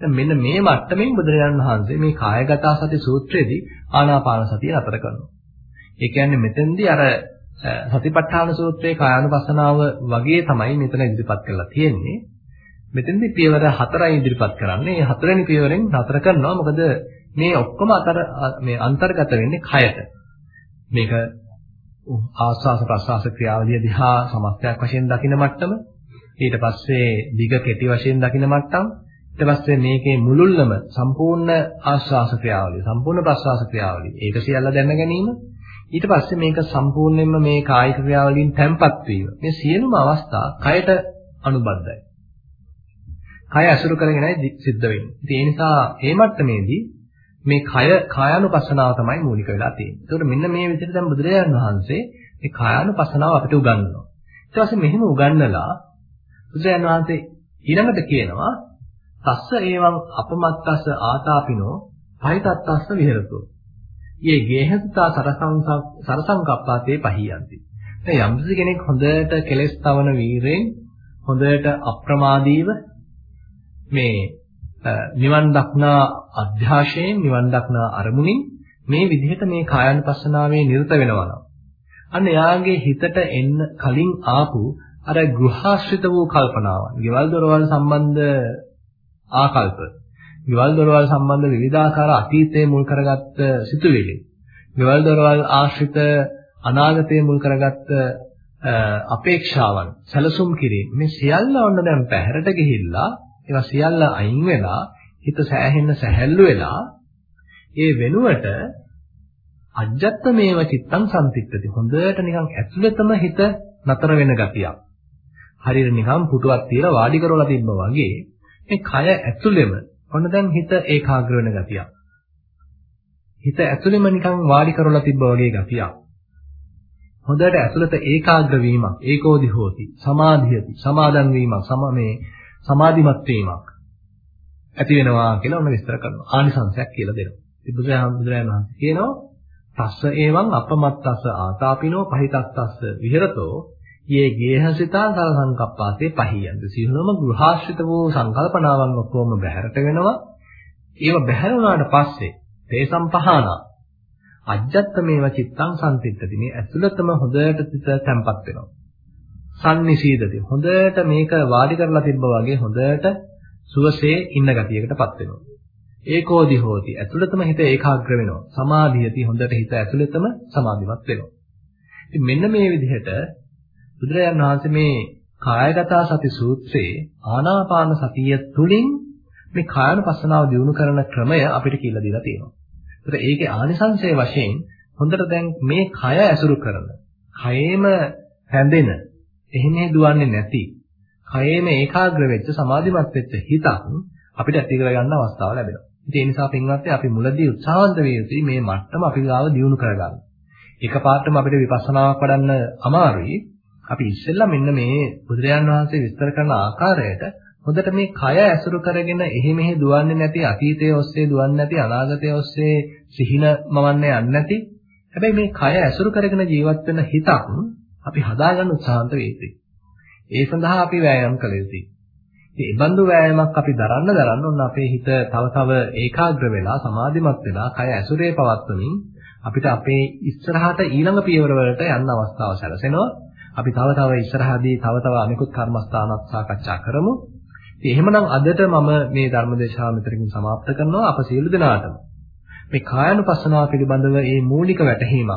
දැන් මෙන්න මේ මට්ටමින් බුදුරජාණන් වහන්සේ මේ කායගත සති සූත්‍රයේදී ආනාපාන සතිය නතර කරනවා. ඒ කියන්නේ මෙතෙන්දී අර සතිපට්ඨාන සූත්‍රයේ කායानुපස්සනාව වගේ තමයි මෙතන ඉදිරිපත් කරලා තියෙන්නේ. මෙතෙන්දී පියවර හතරයි ඉදිරිපත් කරන්නේ. මේ හතරවෙනි පියවරෙන් නතර කරනවා. මොකද මේ ඔක්කොම අතර මේ අන්තර්ගත වෙන්නේ කයට. මේක ආස්වාස ප්‍රස්වාස ක්‍රියාවලිය දිහා සමස්තයක් වශයෙන් දකින මට්ටම. ඊට පස්සේ දිග කෙටි වශයෙන් දකින මට්ටම. ඊට පස්සේ මේකේ මුලුල්ලම සම්පූර්ණ ආස්වාස ක්‍රියාවලිය, සම්පූර්ණ ප්‍රස්වාස ක්‍රියාවලිය. ඒක සියල්ල දැන ගැනීම. ඊට පස්සේ මේක සම්පූර්ණයෙන්ම මේ කායික ක්‍රියාවලින් තැම්පත් වීම. මේ සියලුම අවස්ථා කයට අනුබද්ධයි. කය අසුරු කරගෙනයි සිද්ධ වෙන්නේ. ඉතින් ඒ නිසා මේ මට්ටමේදී මේ කය කායानुපස්සනාව තමයි මූලික වෙලා තියෙන්නේ. ඒකට මෙන්න මේ විදිහට දැන් බුදුරජාණන් වහන්සේ මේ කායानुපස්සනාව අපිට උගන්වනවා. ඊට පස්සේ මෙහෙම උගන්වලා බුදුරජාණන් වහන්සේ ඊළඟට කියනවා තස්ස ඒවං අපමත්තස්ස ආතාපිනෝ පහිතත්තස්ස විහෙරතෝ. යේ ගේහසතා සරසංකප්පාතේ පහියන්ති. දැන් යම්කිසි කෙනෙක් හොඳට කෙලස් තවන වීරෙන් හොඳට අප්‍රමාදීව මේ නිවන් දක්නා අධ්‍යාශයෙන් නිවන් දක්නා අරමුණින් මේ විදිහට මේ කායानुපස්සනාවේ නිරත වෙනවා නම් අන්න එයාගේ හිතට එන්න කලින් ආපු අර ගෘහාශ්‍රිත වූ කල්පනාවන්, ගෙවල් දොරවල් සම්බන්ධ ආකල්ප. ගෙවල් දොරවල් සම්බන්ධ විවිධාකාර අතීතයේ මුල් කරගත්ත සිතුවිලි. ගෙවල් දොරවල් ආශ්‍රිත අනාගතයේ මුල් කරගත්ත අපේක්ෂාවන් සැලසුම් කිරීම මේ සියල්ල ඔන්න දැන් පැහැරට ගිහිල්ලා ඒවා සියල්ල අයින් වෙලා හිත සෑහෙන්න සැහැල්ලු වෙලා ඒ වෙනුවට අජ්ජත් මේව චිත්තං සම්තික්කති. හොඳට නිකන් ඇතුළතම හිත නතර වෙන ගතියක්. හරියට නිකන් පුටුවක් තියලා වාඩි කරවලා තිබ්බා වගේ මේ කය ඇතුළෙම ඔන්න දැන් හිත ඒකාග්‍ර වෙන ගතියක්. හිත ඇතුළෙම නිකන් වාඩි කරවලා තිබ්බා වගේ ගතියක්. හොඳට ඇතුළත ඒකාග්‍ර වීමක්, ඒකෝදි හෝති, සමාධියති, සමාදන් වීමක්, සම මේ සමාධිමත් වීමක් ඇති වෙනවා කියලා ඔන්න විස්තර කරනවා. ආනිසංසයක් කියලා දෙනවා. බුදුරජාණන් වහන්සේ කියනවා තස්ස එවං අපමත්තස්ස ආතාපිනෝ පහිතස්සස්ස විහෙරතෝ යේ ගේහසිතා කල සංකප්පාසේ පහියන්ද. සියලුම ගෘහාශ්‍රිත වූ සංකල්පනාවන් ඔක්කොම බැහැරට වෙනවා. ඒව බැහැර වුණාට පස්සේ තේසම් පහන. අජ්ජත් මේව චිත්තං සම්තිත්තති මේ ඇතුළතම හොඳට සිත තැම්පත් වෙනවා. සම්නිසීදති. හොඳට මේක වාඩි කරලා තිබ්බා වගේ හොඳට සුවසේ ඉන්න ගතියකටපත් වෙනවා. ඒකෝදි හෝති. ඇතුළතම හිත ඒකාග්‍ර වෙනවා. සමාධියති. හොඳට හිත ඇතුළතම සමාධිමත් වෙනවා. ඉතින් මෙන්න මේ විදිහට බුදුරජාණන් වහන්සේ මේ කායගත සති සූත්‍රයේ ආනාපාන සතිය තුලින් මේ කායනුපස්සනාව දියුණු කරන ක්‍රමය අපිට කියලා දීලා තියෙනවා. ඒත් ඒකේ ආනිසංසයේ වශයෙන් හොඳට දැන් මේ කය ඇසුරු කරන, කයේම හැඳෙන, එහෙම දුවන්නේ නැති, කයේම ඒකාග්‍ර වෙච්ච සමාධිමත් වෙච්ච හිතක් අපිට ඇති කරගන්න අවස්ථාව ලැබෙනවා. ඉතින් ඒ නිසා පින්වත්නි අපි මුලදී උත්සාහවන්ත විය යුතුයි මේ මට්ටම අපි ගාව දියුණු කරගන්න. එකපාරටම අපිට විපස්සනාවක් වඩන්න අමාරුයි. අපි ඉස්සෙල්ලා මෙන්න මේ බුදුරජාන් වහන්සේ විස්තර කරන ආකාරයට හොඳට මේ කය ඇසුරු කරගෙන එහි මෙහි දුවන්නේ නැති අතීතයේ ඔස්සේ දුවන්නේ නැති අනාගතයේ ඔස්සේ සිහින මවන්නේ යන්නේ නැති හැබැයි මේ කය ඇසුරු කරගෙන ජීවත් වෙන හිතක් අපි හදාගන්න උත්සාහන්ත වෙන්නේ. ඒ සඳහා අපි වෑයම් කළ යුතුයි. ඉතින් මේ බඳු වෑයමක් අපි දරන්න දරන්න ඔන්න අපේ හිත තව තව ඒකාග්‍ර වෙලා සමාධිමත් වෙලා කය ඇසුරේ පවත්වමින් අපිට අපේ ඉස්සරහට ඊළඟ පියවර වලට යන්න අවස්ථාව සැලසෙනවා. අපි තව තව ඉස්සරහදී තව තව අනිකුත් කර්මස්ථානත් සාකච්ඡා කරමු. ඉතින් එහෙමනම් අදට මම මේ ධර්මදේශනා මෙතනකින් સમાપ્ત කරනවා අප සියලු දෙනාටම. මේ කායනුපස්සනාව පිළිබඳව මේ මූලික වැටහීමක්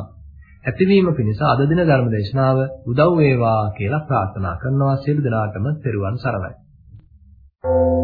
ඇතිවීම පිණිස අද දින ධර්මදේශනාව උදව් වේවා කියලා ප්‍රාර්ථනා කරනවා සියලු දෙනාටම තෙරුවන් සරණයි. Thank you.